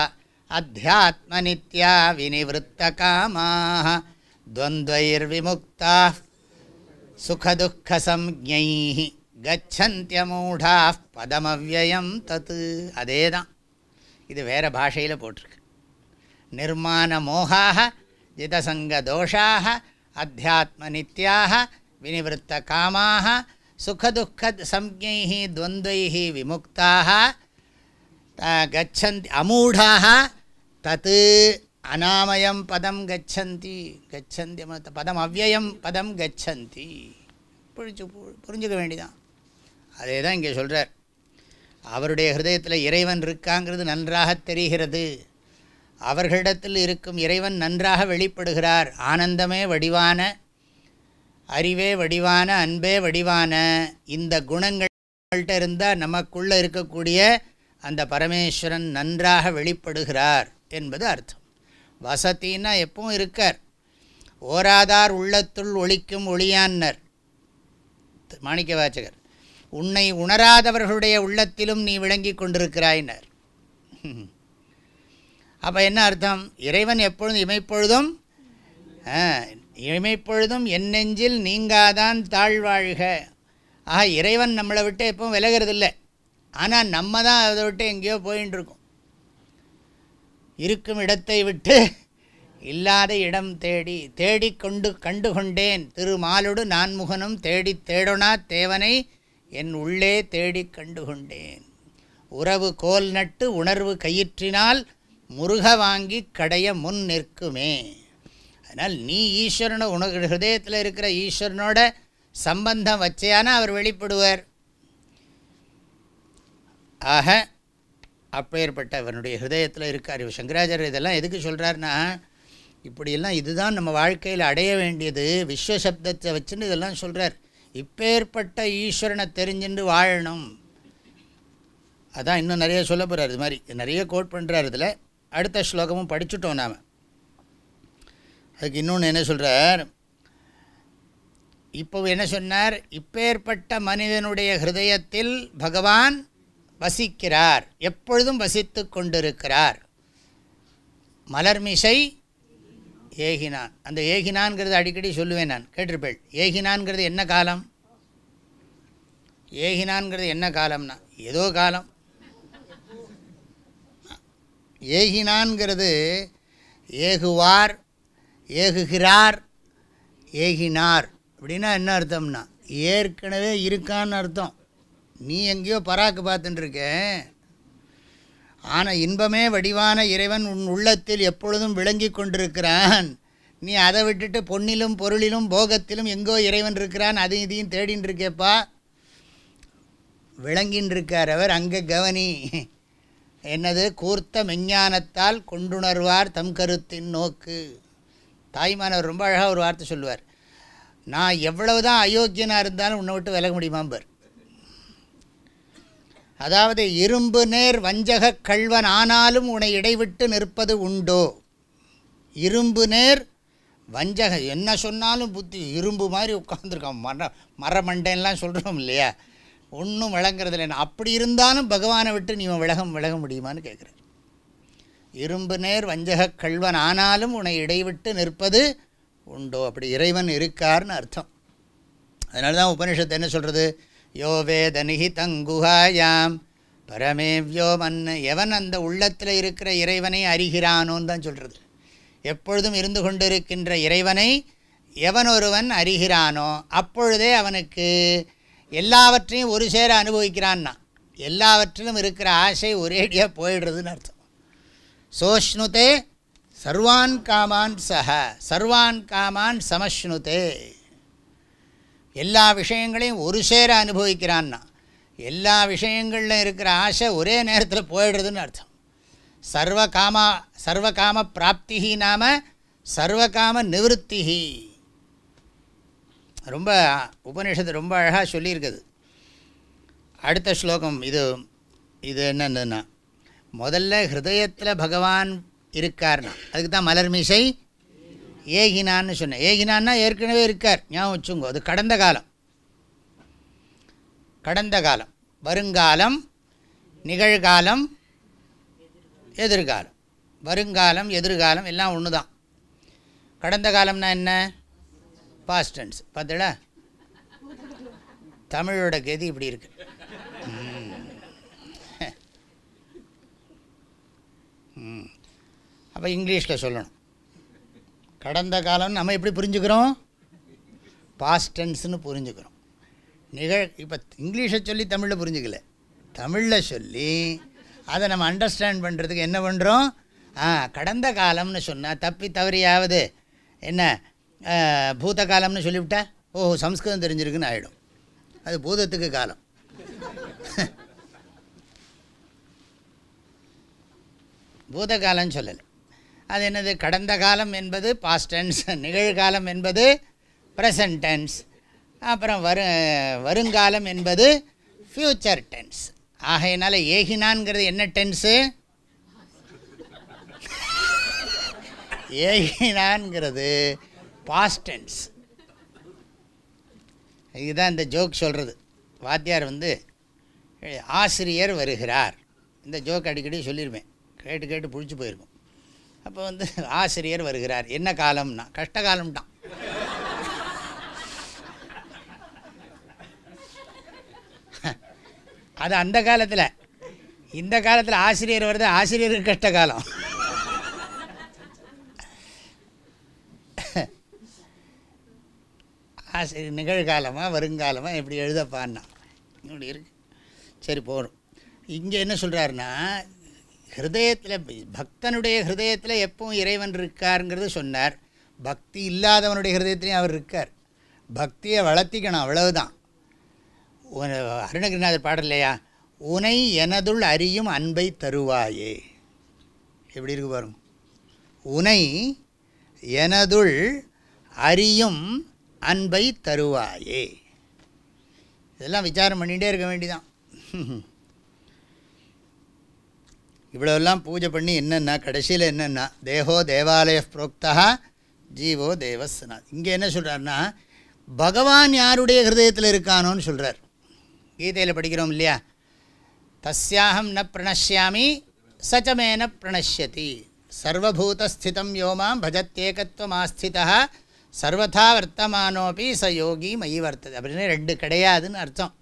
அத்தியாத்ம நித்யா வினிவத்த காமாக துவந்த்வைர்விமுக்தா சுகதுக்கசம்ஞை கச்சந்தியமூடா பதமவியம் தத்து. அதே தான் இது வேறு பாஷையில் போட்டிருக்கு. நிர்மாண மோகாக ஜிதசங்கதோஷாக அத்தியாத்மநித்யாக வினிவருத்த காமாக சுகதுக்க சம்ஞை துவந்தை விமுக்தாக கச்சந்தி அமூடாக தத்து அநாமயம் பதம் கச்சந்தி கச்சந்தி பதம் அவ்வயம் பதம் கச்சந்தி புரிஞ்சு புரிஞ்சுக்க வேண்டிதான். அதே தான் இங்கே சொல்கிறார் அவருடைய ஹிருதயத்தில் இறைவன் இருக்காங்கிறது நன்றாக தெரிகிறது. அவர்களிடத்தில் இருக்கும் இறைவன் நன்றாக வெளிப்படுகிறார். ஆனந்தமே வடிவான அறிவே வடிவான அன்பே வடிவான இந்த குணங்கள்கிட்ட இருந்தால் நமக்குள்ளே இருக்கக்கூடிய அந்த பரமேஸ்வரன் நன்றாக வெளிப்படுகிறார் என்பது அர்த்தம். வசத்தின்னா எப்பவும் இருக்கார். ஓராதார் உள்ளத்துள் ஒழிக்கும் ஒளியான்னர். மாணிக்க வாச்சகர் உன்னை உணராதவர்களுடைய உள்ளத்திலும் நீ விளங்கி கொண்டிருக்கிறாயினர். அப்போ என்ன அர்த்தம்? இறைவன் எப்பொழுதும் இமைப்பொழுதும் இமைப்பொழுதும் என் நெஞ்சில் நீங்காதான் தாழ்வாழ்க. ஆக இறைவன் நம்மளை விட்டு எப்பவும் விலகிறதில்லை. ஆனால் நம்ம தான் அதை விட்டு எங்கேயோ போயின்னு இருக்கோம் இருக்கும் இடத்தை விட்டு இல்லாத இடம் தேடி தேடி கொண்டு கண்டு கொண்டேன் திருமாலுடு நான்முகனும் தேடி தேடொனா தேவனை என் உள்ளே தேடி கண்டு கொண்டேன் உறவு கோல் நட்டு உணர்வு கயிற்றினால் முருக வாங்கி கடைய முன் நிற்குமே. அதனால் நீ ஈஸ்வரனை உனக்கு ஹிருதயத்தில் இருக்கிற ஈஸ்வரனோட சம்பந்தம் வச்சேனா அவர் வெளிப்படுவார். ஆக அப்பேற்பட்ட அவனுடைய ஹிருதயத்தில் இருக்கார் இவர் சங்கராச்சாரியர். இதெல்லாம் எதுக்கு சொல்கிறாருன்னா இப்படியெல்லாம் இதுதான் நம்ம வாழ்க்கையில் அடைய வேண்டியது. விஸ்வசப்தத்தை வச்சுன்னு இதெல்லாம் சொல்கிறார் இப்பேற்பட்ட ஈஸ்வரனை தெரிஞ்சுட்டு வாழணும். அதான் இன்னும் நிறைய சொல்ல போகிறார் இது மாதிரி நிறைய கோட் பண்ணுறார் இதில். அடுத்த ஸ்லோகமும் படிச்சுட்டோம் நாம். அதுக்கு இன்னொன்று என்ன சொல்கிறார் இப்போ என்ன சொன்னார்? இப்பேற்பட்ட மனிதனுடைய ஹிருதயத்தில் பகவான் வசிக்கிறார். எப்பொழுதும் வசித்து கொண்டிருக்கிறார். மலர்மிசை ஏகினான். அந்த ஏகினான்கிறது அடிக்கடி சொல்லுவேன் நான். கேட்டிருப்பேள். ஏகினான்கிறது என்ன காலம்? ஏகினான்கிறது என்ன காலம்னா? ஏதோ காலம். ஏகினான்கிறது ஏகுவார் ஏகுகிறார் ஏகினார். அப்படின்னா என்ன அர்த்தம்னா ஏற்கனவே இருக்கான்னு அர்த்தம். நீ எங்கேயோ பராக்கு பார்த்துட்டுருக்க. ஆனால் இன்பமே வடிவான இறைவன் உன் உள்ளத்தில் எப்பொழுதும் விளங்கி கொண்டிருக்கிறான். நீ அதை விட்டுட்டு பொன்னிலும் பொருளிலும் போகத்திலும் எங்கோ இறைவன் இருக்கிறான் அதையும் இதையும் தேடின்னு இருக்கேப்பா விளங்கின்னு இருக்கார் அவர் அங்கே கவனி. என்னது? கூர்த்த மெஞ்ஞானத்தால் கொண்டுணர்வார் தம் கருத்தின் நோக்கு. தாய்மானவர் ரொம்ப அழகாக ஒரு வார்த்தை சொல்லுவார். நான் எவ்வளவு தான் அயோக்கியனாக இருந்தாலும் உன்னை விட்டு விலக முடியுமாம்பர் அதாவது இரும்பு நேர் வஞ்சக கள்வன் ஆனாலும் உன்னை இடைவிட்டு நிற்பது உண்டோ? இரும்பு நேர் வஞ்சக என்ன சொன்னாலும் புத்தி இரும்பு மாதிரி உட்காந்துருக்கான் மர மரமண்டைன்லாம் சொல்கிறோம் இல்லையா? ஒன்றும் விளங்குறது அப்படி இருந்தாலும் பகவானை விட்டு நீ விலகம் விலக முடியுமான்னு கேட்குறார். இரும்பு நேர் வஞ்சக கள்வன் ஆனாலும் உன்னை இடைவிட்டு நிற்பது உண்டோ? அப்படி இறைவன் இருக்கார்னு அர்த்தம். அதனால தான் உபனிஷத்து என்ன சொல்கிறது யோ வேத நிஹிதங்குஹாயாம் பரமேவ்யோ மன்ன எவன் அந்த உள்ளத்தில் இருக்கிற இறைவனை அறிகிறானோன்னு தான் சொல்கிறது எப்பொழுதும் இருந்து கொண்டிருக்கின்ற இறைவனை எவன் ஒருவன் அறிகிறானோ அப்பொழுதே அவனுக்கு எல்லாவற்றையும் ஒரு சேர அனுபவிக்கிறான்னா எல்லாவற்றிலும் இருக்கிற ஆசை ஒரேடியாக போயிடுறதுன்னு அர்த்தம். சோஷ்ணுதே சர்வான் காமான் சஹ சர்வான் காமான் சமஷ்ணுதே. எல்லா விஷயங்களையும் ஒரு சேர அனுபவிக்கிறான்னா எல்லா விஷயங்களில் இருக்கிற ஆசை ஒரே நேரத்தில் போயிடுறதுன்னு அர்த்தம். சர்வ காமா சர்வ காம பிராப்தி நாம சர்வ காம ரொம்ப உபநிஷத்து ரொம்ப அழகாக சொல்லியிருக்குது. அடுத்த ஸ்லோகம் இது இது என்னென்னா முதல்ல ஹிருதயத்தில் பகவான் இருக்கார்னா அதுக்கு தான் மலர்மிசை ஏகினான்னு சொன்னேன் ஏகினான்னா ஏற்கனவே இருக்கார். ஞாபகம் வச்சுங்கோ அது கடந்த காலம். கடந்த காலம். வருங்காலம் நிகழ்காலம் எதிர்காலம். வருங்காலம் எதிர்காலம் எல்லாம் ஒன்று தான் கடந்த காலம்னா என்ன? பாஸ்ட் டென்ஸ் பார்த்தடா தமிழோட கதி இப்படி இருக்கு. அப்போ இங்கிலீஷில் சொல்லணும். கடந்த காலம்னு நம்ம எப்படி புரிஞ்சுக்கிறோம்? பாஸ்ட் டென்ஸ்னு புரிஞ்சுக்கிறோம். நிகழ் இப்போ இங்கிலீஷை சொல்லி தமிழில் புரிஞ்சுக்கல. தமிழில் சொல்லி அதை நம்ம அண்டர்ஸ்டாண்ட் பண்ணுறதுக்கு என்ன பண்ணுறோம் ஆ கடந்த காலம்னு சொன்னால் தப்பி தவறியாவது. என்ன? பூத காலம்னு சொல்லிவிட்டா ஓஹோ சம்ஸ்கிருதம் தெரிஞ்சிருக்குன்னு ஆகிடும் அது பூதத்துக்கு காலம். பூதகாலம் சொல்லலை. அது என்னது? கடந்த காலம் என்பது பாஸ்ட் டென்ஸ் நிகழ்காலம் என்பது ப்ரெசன்ட் டென்ஸ் அப்புறம் வரு வருங்காலம் என்பது ஃப்யூச்சர் டென்ஸ் ஆகையினால ஏகினான்ங்கிறது என்ன டென்ஸு ஏகினான்ங்கிறது பாஸ்டென்ஸ். இதுதான் இந்த ஜோக் சொல்கிறது வாத்தியார் வந்து ஆசிரியர் வருகிறார். இந்த ஜோக் அடிக்கடி சொல்லியிருப்பேன் கேட்டு கேட்டு பிடிச்சி போயிருக்கும். அப்போ வந்து ஆசிரியர் வருகிறார். என்ன காலம்னா? கஷ்ட காலம்தான். அது அந்த காலத்தில். இந்த காலத்தில் ஆசிரியர் வருது ஆசிரியருக்கு கஷ்ட காலம். ஆசிரியர் நிகழ்காலமாக வருங்காலமாக எப்படி எழுதப்பான்னா. இப்படி இருக்கு. சரி போகணும் இங்கே என்ன சொல்கிறாருன்னா ஹிருதயத்தில் பக்தனுடைய ஹிருதயத்தில் எப்பவும் இறைவன் இருக்காருங்கிறது சொன்னார். பக்தி இல்லாதவனுடைய ஹிருதயத்திலையும் அவர் இருக்கார். பக்தியை வளர்த்திக்கணும் அவ்வளவுதான். அருணகிரிநாதர் பாடல் இல்லையா? உனை எனதுள் அறியும் அன்பை தருவாயே. எப்படி இருக்கு பாருங்க. உனை எனதுள் அறியும் அன்பை தருவாயே. இதெல்லாம் விசாரம் பண்ணிகிட்டே இருக்க வேண்டிதான். இவ்வளோலாம் பூஜை பண்ணி என்னென்னா கடைசியில் என்னென்னா தேகோ தேவாலய புரோக்தா ஜீவோ தேவஸ்னா இங்கே என்ன சொல்கிறார்னா பகவான் யாருடைய ஹிருதயத்தில் இருக்கானோன்னு சொல்கிறார் கீதையில் படிக்கிறோம் இல்லையா? தஸ்யாஹம் ந பிரணஷ்யாமி சச்சமேன பிரணஷ்யதி. சர்வபூதஸ்திதம் யோமாம் பஜத்தேகத்துவமாஸ்திதா சர்வதா வர்த்தமானோபி ச யோகி மயி வர்த்தது. அப்படின்னு ரெண்டு கிடையாதுன்னு அர்த்தம்.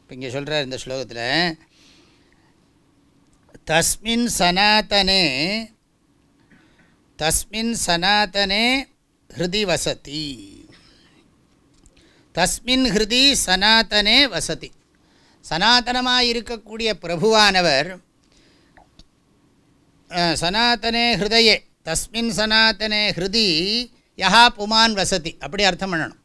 இப்போ இங்கே சொல்கிறார் இந்த ஸ்லோகத்தில் தஸ்மின் சனாத்தனே தஸ்மின் சனாத்தனே ஹிருதி வசதி. தஸ்மின் ஹிருதி சனாத்தனே வசதி. சனாத்தனமாக இருக்கக்கூடிய பிரபுவானவர் சனாத்தனே ஹிருதயே தஸ்மின் சனாத்தனே ஹிருதி யஹா புமான் வசதி அப்படி அர்த்தம் பண்ணணும்.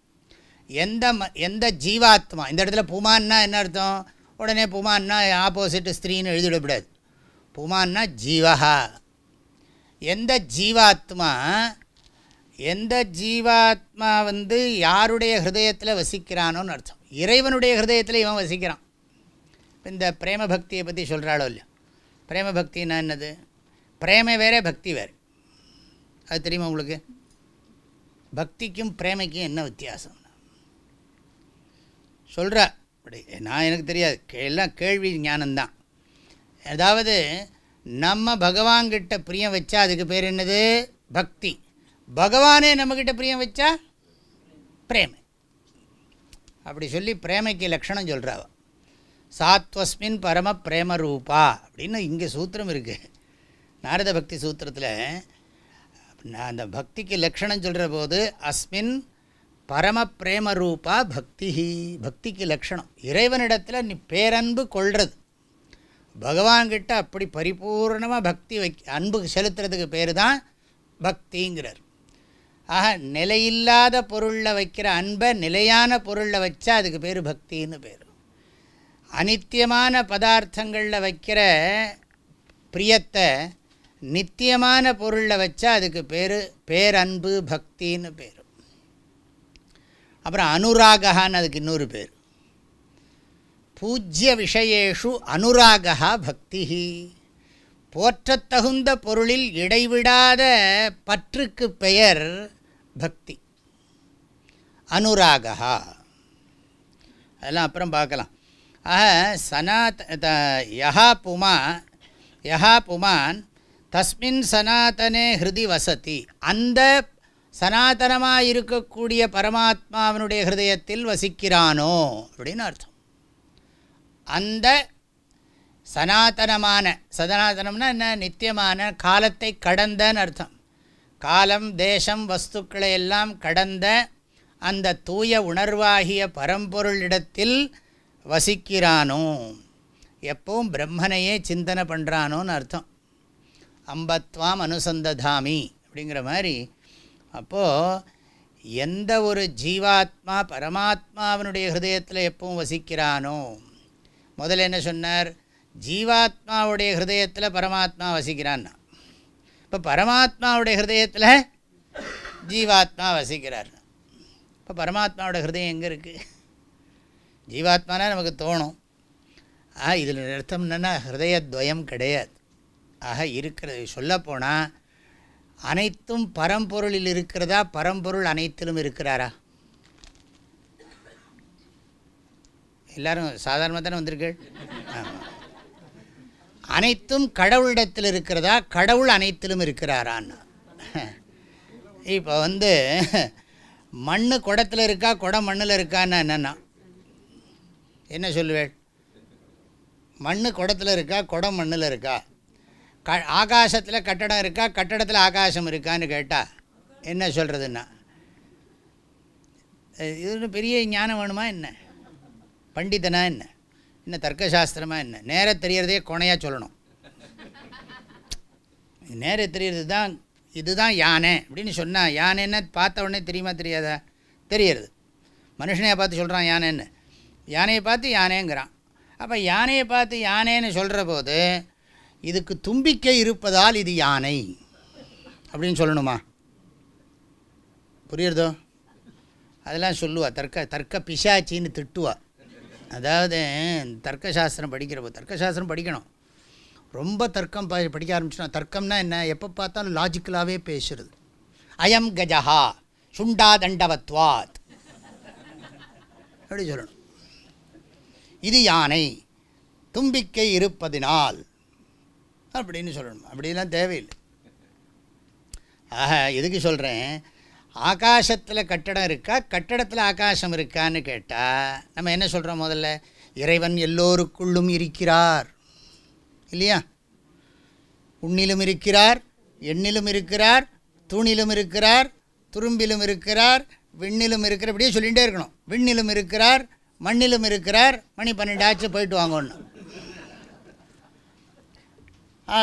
எந்த ம எந்த ஜீவாத்மா இந்த இடத்துல புமான்னா என்ன அர்த்தம்? உடனே புமான்னா ஆப்போசிட் ஸ்திரீன்னு எழுதிவிடக்கூடாது. புமான்னா ஜீவஹா. எந்த ஜீவாத்மா எந்த ஜீவாத்மா வந்து யாருடைய ஹிருதயத்தில் வசிக்கிறானோன்னு அர்த்தம். இறைவனுடைய ஹிருதயத்தில் இவன் வசிக்கிறான். இந்த பிரேம பக்தியை பற்றி சொல்கிறாளோ இல்லையா? பிரேம பக்தின்னா என்னது? பிரேமை வேறே பக்தி வேறு. அது தெரியுமா உங்களுக்கு? பக்திக்கும் பிரேமைக்கும் என்ன வித்தியாசம்? சொல்கிற அப்படி நான் எனக்கு தெரியாது. கே- எல்லாம் கேள்வி ஞானம்தான். அதாவது நம்ம பகவான்கிட்ட பிரியம் வச்சா அதுக்கு பேர் என்னது? பக்தி. பகவானே நம்மக்கிட்ட பிரியம் வச்சா பிரேமை. அப்படி சொல்லி பிரேமைக்கு லக்ஷணம் சொல்கிறாவ சாத்வஸ்மின் பரம பிரேம ரூபா அப்படின்னு இங்கே சூத்திரம் இருக்குது நாரத பக்தி சூத்திரத்தில் நான் அந்த பக்திக்கு லக்ஷணம் சொல்கிற போது அஸ்மின் பரம பிரேம ரூபா பக்தி பக்திக்கு லக்ஷணம் இறைவனிடத்தில் நீ பேரன்பு கொள்வது பகவான்கிட்ட அப்படி பரிபூர்ணமாக பக்தி வை அன்பு செலுத்துறதுக்கு பேர் தான் பக்திங்கிறார். ஆக நிலையில்லாத பொருளில் வைக்கிற அன்பை நிலையான பொருளில் வச்சா அதுக்கு பேர் பக்தின்னு பேர். அனித்தியமான பதார்த்தங்களில் வைக்கிற பிரியத்தை நித்தியமான பொருளில் வச்சா அதுக்கு பேர் பேரன்பு பக்தின்னு பேர். அப்புறம் அனுராகான்னு அதுக்கு இன்னொரு பேர். பூஜ்ய விஷயேஷு அனுராகா பக்தி போற்றத்தகுந்த பொருளில் இடைவிடாத பற்றுக்கு பெயர் பக்தி. அனுராகா அதெல்லாம் அப்புறம் பார்க்கலாம். ஆக சனாத் யஹா புமா யஹா புமான் தஸ்மின் சனாதனே ஹிருதி வசதி. அந்த சனாதனமாக இருக்கக்கூடிய பரமாத்மாவனுடைய ஹிருதயத்தில் வசிக்கிறானோ அப்படின்னு அர்த்தம். அந்த சனாதனமான சனாதனம்னா என்ன? நித்தியமான காலத்தை கடந்தன்னு அர்த்தம். காலம் தேசம் வஸ்துக்களை எல்லாம் கடந்த அந்த தூய உணர்வாகிய பரம்பொருளிடத்தில் வசிக்கிறானோ? எப்பவும் பிரம்மனையே சிந்தனை பண்ணுறானோன்னு அர்த்தம். அம்பத்வாம் அனுசந்ததாமி அப்படிங்கிற மாதிரி. அப்போது எந்த ஒரு ஜீவாத்மா பரமாத்மாவினுடைய ஹிருதயத்தில் எப்பவும் வசிக்கிறானோ முதல்ல என்ன சொன்னார்? ஜீவாத்மாவுடைய ஹிருதயத்தில் பரமாத்மா வசிக்கிறான்னா. இப்போ பரமாத்மாவுடைய ஹிருதயத்தில் ஜீவாத்மா வசிக்கிறார். இப்போ பரமாத்மாவோட ஹிருதயம் எங்கே இருக்குது ஜீவாத்மானா நமக்கு தோணும். ஆ இதில் அர்த்தம் என்னென்னா ஹிருதயத்வயம் கிடையாது. ஆக இருக்கிறது. சொல்லப்போனால் அனைத்தும் பரம்பொருளில் இருக்கிறதா? பரம்பொருள் அனைத்திலும் இருக்கிறாரா? எல்லாரும் சாதாரணமாக தானே வந்திருக்கீள் அனைத்தும் கடவுளிடத்தில் இருக்கிறதா? கடவுள் அனைத்திலும் இருக்கிறாரான்னு. இப்போ வந்து மண் குடத்தில் இருக்கா? குடம் மண்ணில் இருக்கான்னு என்னென்னா? என்ன சொல்லுவேன் மண் குடத்தில் இருக்கா? குடம் மண்ணில் இருக்கா? க ஆகாசத்தில் கட்டடம் இருக்கா? கட்டடத்தில் ஆகாசம் இருக்கான்னு கேட்டால் என்ன சொல்கிறதுன்னா இது பெரிய ஞானம் வேணுமா என்ன? பண்டிதனா என்ன? என்ன தர்க்கசாஸ்திரமாக என்ன? நேர தெரியறதே கொனையாக சொல்லணும். நேர தெரியறது தான் இதுதான் யானை அப்படின்னு சொன்னால் யானைன்னு பார்த்த உடனே தெரியுமா தெரியாதா? தெரியறது. மனுஷனையை பார்த்து சொல்கிறான் யானைன்னு யானையை பார்த்து யானைங்கிறான். அப்போ யானையை பார்த்து யானைன்னு சொல்கிற போது இதுக்கு தும்பிக்கை இருப்பதால் இது யானை. அப்படின்னு சொல்லணுமா? புரியுறதோ? அதெல்லாம் சொல்லுவா. தர்க்க தர்க்க பிசாச்சின்னு திட்டுவா. அதாவது தர்க்கசாஸ்திரம் படிக்கிறப்போ தர்க்கசாஸ்திரம் படிக்கணும். ரொம்ப தர்க்கம் ப படிக்க ஆரம்பிச்சோன்னா தர்க்கம்னா என்ன? எப்போ பார்த்தாலும் லாஜிக்கலாகவே பேசுறது. அயம் கஜஹா சுண்டா தண்டவத்வாத். அப்படி சொல்லணும். இது யானை. தும்பிக்கை இருப்பதினால் அப்படின்னு சொல்லணும். அப்படிலாம் தேவையில்லை. ஆக எதுக்கு சொல்கிறேன் ஆகாசத்தில் கட்டடம் இருக்கா? கட்டடத்தில் ஆகாசம் இருக்கான்னு கேட்டால் நம்ம என்ன சொல்கிறோம் முதல்ல? இறைவன் எல்லோருக்குள்ளும் இருக்கிறார். இல்லையா? உண்ணிலும் இருக்கிறார் எண்ணிலும் இருக்கிறார் தூணிலும் இருக்கிறார் துரும்பிலும் இருக்கிறார் விண்ணிலும் இருக்கிற அப்படியே சொல்லிகிட்டே இருக்கணும். விண்ணிலும் இருக்கிறார் மண்ணிலும் இருக்கிறார். மணி பன்னெண்டாச்சு போயிட்டு வாங்கணும்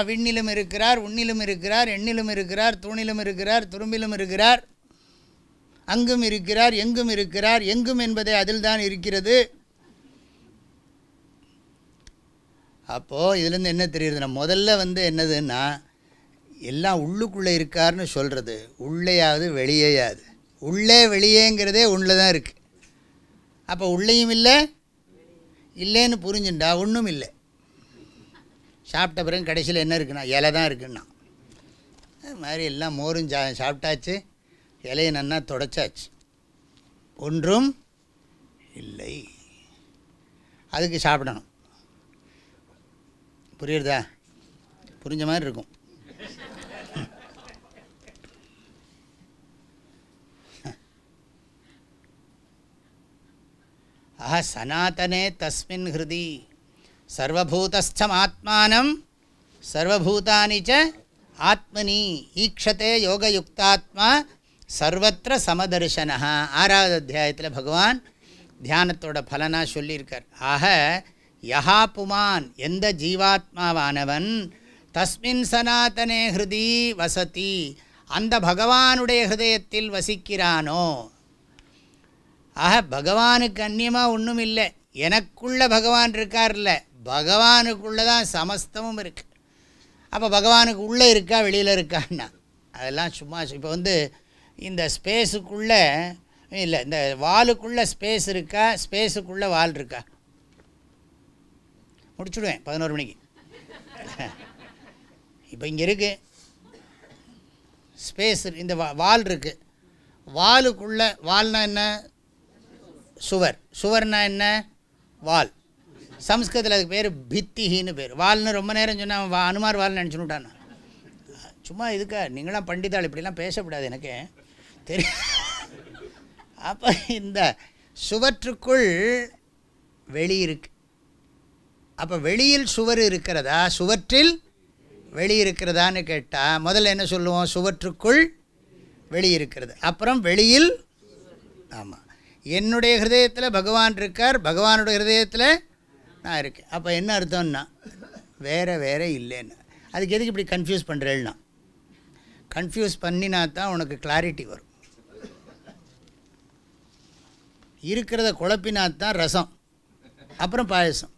விண்ணிலும் இருக்கிறார் உன்னிலும் இருக்கிறார் எண்ணிலும் இருக்கிறார் தூணிலும் இருக்கிறார் துரும்பிலும் இருக்கிறார். அங்கும் இருக்கிறார் எங்கும் இருக்கிறார் எங்கும் என்பதே அதில் தான் இருக்கிறது. அப்போது இதுலேருந்து என்ன தெரியுதுன்னா முதல்ல வந்து என்னதுன்னா எல்லாம் உள்ளுக்குள்ளே இருக்காருன்னு சொல்கிறது உள்ளேயாவது வெளியேயாது. உள்ளே வெளியேங்கிறதே உள்ளே தான் இருக்குது அப்போ உள்ளேயும் இல்லை இல்லைன்னு புரிஞ்சுண்டா ஒன்றும் இல்லை. சாப்பிட்ட பிறகு கடைசியில் என்ன இருக்குன்னா இலை தான் இருக்குன்னா. அது மாதிரி எல்லாம் மோரும் சா சாப்பிட்டாச்சு. இலையை நன்னா தொடச்சாச்சு. ஒன்றும் இல்லை. அதுக்கு சாப்பிடணும். புரியுறதா? புரிஞ்ச மாதிரி இருக்கும். ஆஹா சனாதனே தஸ்மின் ஹிருதி. சர்வபூதஸ்தம் ஆத்மானம் ச ஆத்மனி. ஈக்ஷதே யோகயுக்தாத்மா. சர்வத்திர சமதர்சனா ஆறாவது அத்தியாயத்தில் பகவான் தியானத்தோட பலனாக சொல்லியிருக்கார். ஆக யஹா புமான் எந்த ஜீவாத்மாவானவன் தஸ்மின் சனாத்தனே ஹிருதி வசதி அந்த பகவானுடைய ஹிருதயத்தில் வசிக்கிறானோ? ஆக பகவானுக்கு அந்நியமாக ஒன்றும் இல்லை எனக்குள்ள பகவான் இருக்கார்ல. பகவானுக்குள்ளே தான் சமஸ்தமும் இருக்குது அப்போ பகவானுக்கு உள்ளே இருக்கா வெளியில் இருக்கான்னா? அதெல்லாம் சும்மா இப்போ வந்து இந்த ஸ்பேஸுக்குள்ளே இல்லை இந்த வாலுக்குள்ளே ஸ்பேஸ் இருக்கா ஸ்பேஸுக்குள்ளே வால் இருக்கா? முடிச்சுடுவேன் பதினோரு மணிக்கு. இப்போ இங்கே இருக்குது ஸ்பேஸ் இந்த வா வால் இருக்குது வாலுக்குள்ளே வால்னா என்ன? சுவர். சுவர்னா என்ன? வால். சம்ஸ்கிருதத்தில் அதுக்கு பேர் பித்திஹின்னு பேர். வால்னு ரொம்ப நேரம் சொன்னால் வா அனுமார் வால்னு நினச்சுனுட்டான் சும்மா இதுக்கா நீங்களாம் பண்டிதாள் இப்படிலாம் பேசக்கூடாது எனக்கு. தெரியும் அப்போ இந்த சுவற்றுக்குள் வெளி இருக்கு. அப்போ வெளியில் சுவர் இருக்கிறதா? சுவற்றில் வெளி இருக்கிறதான்னு கேட்டால் முதல்ல என்ன சொல்லுவோம்? சுவற்றுக்குள் வெளி இருக்கிறது. அப்புறம் வெளியில் ஆமாம் என்னுடைய ஹிருதயத்தில் பகவான் இருக்கார். பகவானுடைய ஹிருதயத்தில் நான் இருக்கேன் அப்போ என்ன அர்த்தம்னா வேறு வேறு இல்லைன்னு. அதுக்கு எதுக்கு இப்படி கன்ஃபியூஸ் பண்ணுறேன்னா கன்ஃபியூஸ் பண்ணினா தான் உனக்கு கிளாரிட்டி வரும். இருக்கிறத குழப்பினா தான் ரசம். அப்புறம் பாயசம்.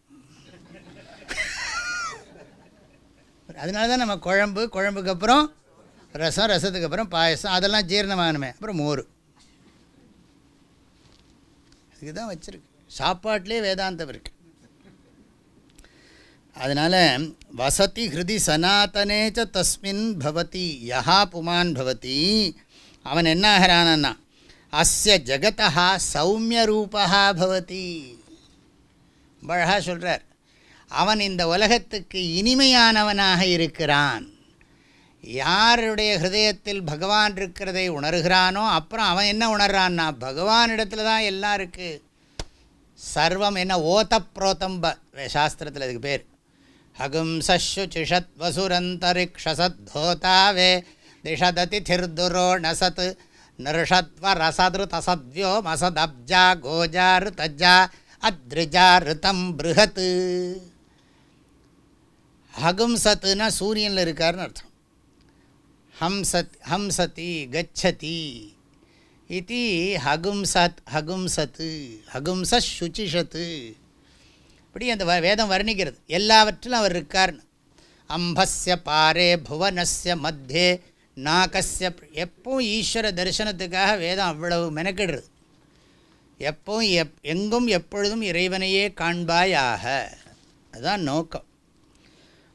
அதனால தான் நம்ம குழம்பு குழம்புக்கு அப்புறம் ரசம் ரசத்துக்கு அப்புறம் பாயசம் அதெல்லாம் ஜீரணமாகணுமே. அப்புறம் மோர். இதுக்கு தான் வச்சுருக்கு. சாப்பாட்டிலே வேதாந்தம் இருக்குது அதனால் வசதி ஹிருதி சனாத்தனே ச தஸ்மின் பவதி யஹா புமான் பவதி. அவன் என்ன ஆகிறானா அஸ்ய ஜகதா சௌமிய ரூபா பவதி. ரொம்ப அழகாக சொல்கிறார் அவன் இந்த உலகத்துக்கு இனிமையானவனாக இருக்கிறான். யாருடைய ஹிருதயத்தில் பகவான் இருக்கிறதை உணர்கிறானோ அப்புறம் அவன் என்ன உணர்றான்னா பகவானிடத்தில் தான் எல்லாம் இருக்குது சர்வம் என்ன ஓத்தப்ரோத்தம்ப சாஸ்திரத்தில் அதுக்கு பேர். ஹகும்சுச்சிஷத் வசுரந்தரிக்ஷசத்தோதாவே திஷததிர்துரோணசத் நிருஷத்வ ரசதிருதசத்யோ மசதப்ஜா கோஜா ருதஜா அத்ரிஜா ரிதம் பிருகத் ஹகும்சத்துனா சூரியனில் இருக்காருன்னு அர்த்தம் ஹம்சத் ஹம்சதி கச்சதி இது ஹகும்சத் ஹகும்சத்து ஹகும்ச சுச்சிஷத்து இப்படி அந்த வ- வேதம் வர்ணிக்கிறது. எல்லாவற்றிலும் அவர் இருக்கார்னு. அம்பஸ்ய பாரே புவனஸ்ய மத்தியே நாகஸ்ய எப்பவும் ஈஸ்வர தரிசனத்துக்காக வேதம் அவ்வளவு மெனக்கிடுறது. எப்பவும் எப் எங்கும் எப்பொழுதும் இறைவனையே காண்பாயாக. அதுதான் நோக்கம்.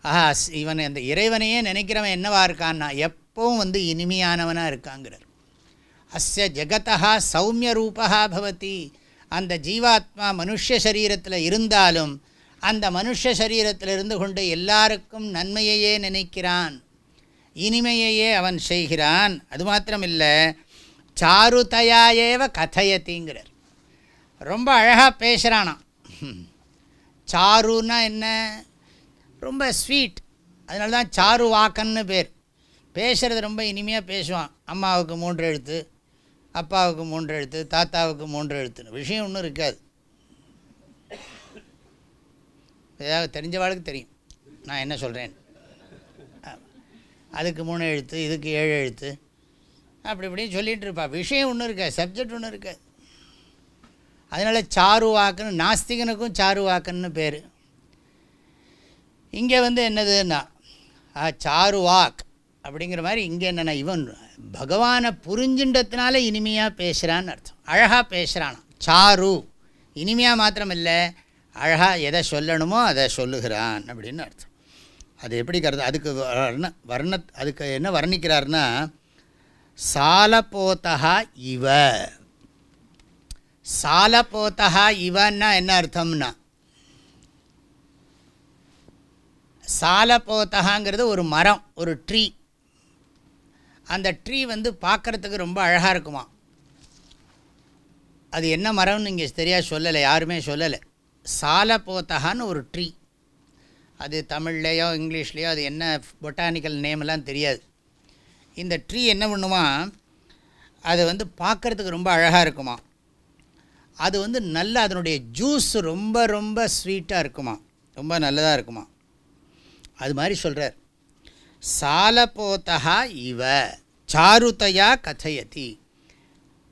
ஆஹா இவன் அந்த இறைவனையே நினைக்கிறவன் என்னவா இருக்கான்னா எப்பவும் வந்து இனிமையானவனாக இருக்காங்கிறார். அஸ்ய ஜெகதா சௌமிய ரூபா பவதி. அந்த ஜீவாத்மா மனுஷ சரீரத்தில் இருந்தாலும் அந்த மனுஷ சரீரத்தில் இருந்து கொண்டு எல்லாருக்கும் நன்மையையே நினைக்கிறான். இனிமையையே அவன் செய்கிறான். அது மாத்திரமில்லை சாருதையாயேவ கதையத்திங்கிறார். ரொம்ப அழகாக பேசுகிறானாம் சாருன்னா என்ன? ரொம்ப ஸ்வீட். அதனால தான் சாரு வாக்கன்னு பேர். பேசுகிறது ரொம்ப இனிமையாக பேசுவான். அம்மாவுக்கு மூன்று எழுத்து. அப்பாவுக்கு மூன்று எழுத்து தாத்தாவுக்கு மூன்று எழுத்துன்னு. விஷயம் ஒன்றும் இருக்காது. ஏதாவது தெரிஞ்சவாளுக்கு தெரியும். நான் என்ன சொல்கிறேன் அதுக்கு மூணு எழுத்து இதுக்கு ஏழு எழுத்து. அப்படி இப்படின்னு சொல்லிகிட்டு இருப்பா. விஷயம் ஒன்றும் இருக்காது. சப்ஜெக்ட் ஒன்றும் இருக்காது. அதனால் சாரு வாக்குன்னு நாஸ்திகனுக்கும் சாரு வாக்குன்னு பேர். இங்கே வந்து என்னதுன்னா சாரு வாக் அப்படிங்கிற மாதிரி இங்கே என்னென்னா இவன் பகவானை புரிஞ்சுன்றதுனால இனிமையாக பேசுகிறான்னு அர்த்தம். அழகாக பேசுகிறான் சாரு. இனிமையாக மாத்திரம் இல்லை அழகாக எதை சொல்லணுமோ அதை சொல்லுகிறான் அப்படின்னு அர்த்தம். அது எப்படி கருது அதுக்கு வர்ண வர்ண அதுக்கு என்ன வர்ணிக்கிறார்னா சாலபோத்தா இவ. சாலபோத்தா இவன்னா என்ன அர்த்தம்னா சாலபோத்தகாங்கிறது ஒரு மரம் ஒரு ட்ரீ அந்த ட்ரீ வந்து பார்க்குறதுக்கு ரொம்ப அழகாக இருக்குமா? அது என்ன மரம்னு இங்கே சரியாக சொல்லலை யாருமே சொல்லலை. சாலப்போத்தகான்னு ஒரு ட்ரீ அது தமிழ்லேயோ இங்கிலீஷ்லேயோ அது என்ன பொட்டானிக்கல் நேம்லாம் தெரியாது. இந்த ட்ரீ என்ன பண்ணுமா? அது வந்து பார்க்குறதுக்கு ரொம்ப அழகாக இருக்குமா? அது வந்து நல்ல அதனுடைய ஜூஸ் ரொம்ப ரொம்ப ஸ்வீட்டாக இருக்குமா? ரொம்ப நல்லதாக இருக்குமா? அது மாதிரி சொல்கிறார் சாலபோத்தா இவ. சாருதையா கதையதி.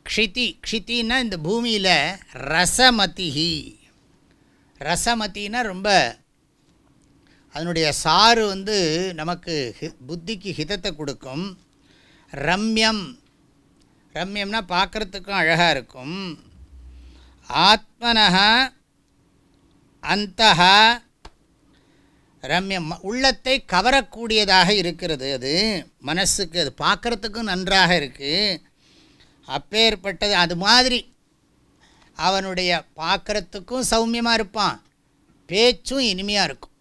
க்ஷிதி க்ஷித்தின்னா இந்த பூமியில் ரசமதிஹி. ரசமத்தின்னா ரொம்ப அதனுடைய சாறு வந்து நமக்கு ஹி- புத்திக்கு ஹிதத்தை கொடுக்கும். ரம்யம் ரம்யம்னா பார்க்குறதுக்கும் அழகாக இருக்கும். ஆத்மனஹா அந்தஹா ரம்யம் உள்ளத்தை கவரக்கூடியதாக இருக்கிறது. அது மனசுக்கு அது பார்க்குறதுக்கும் நன்றாக இருக்குது அப்பேற்பட்டது அது மாதிரி அவனுடைய பார்க்குறதுக்கும் சௌமியமாக இருப்பான். பேச்சும் இனிமையாக இருக்கும்.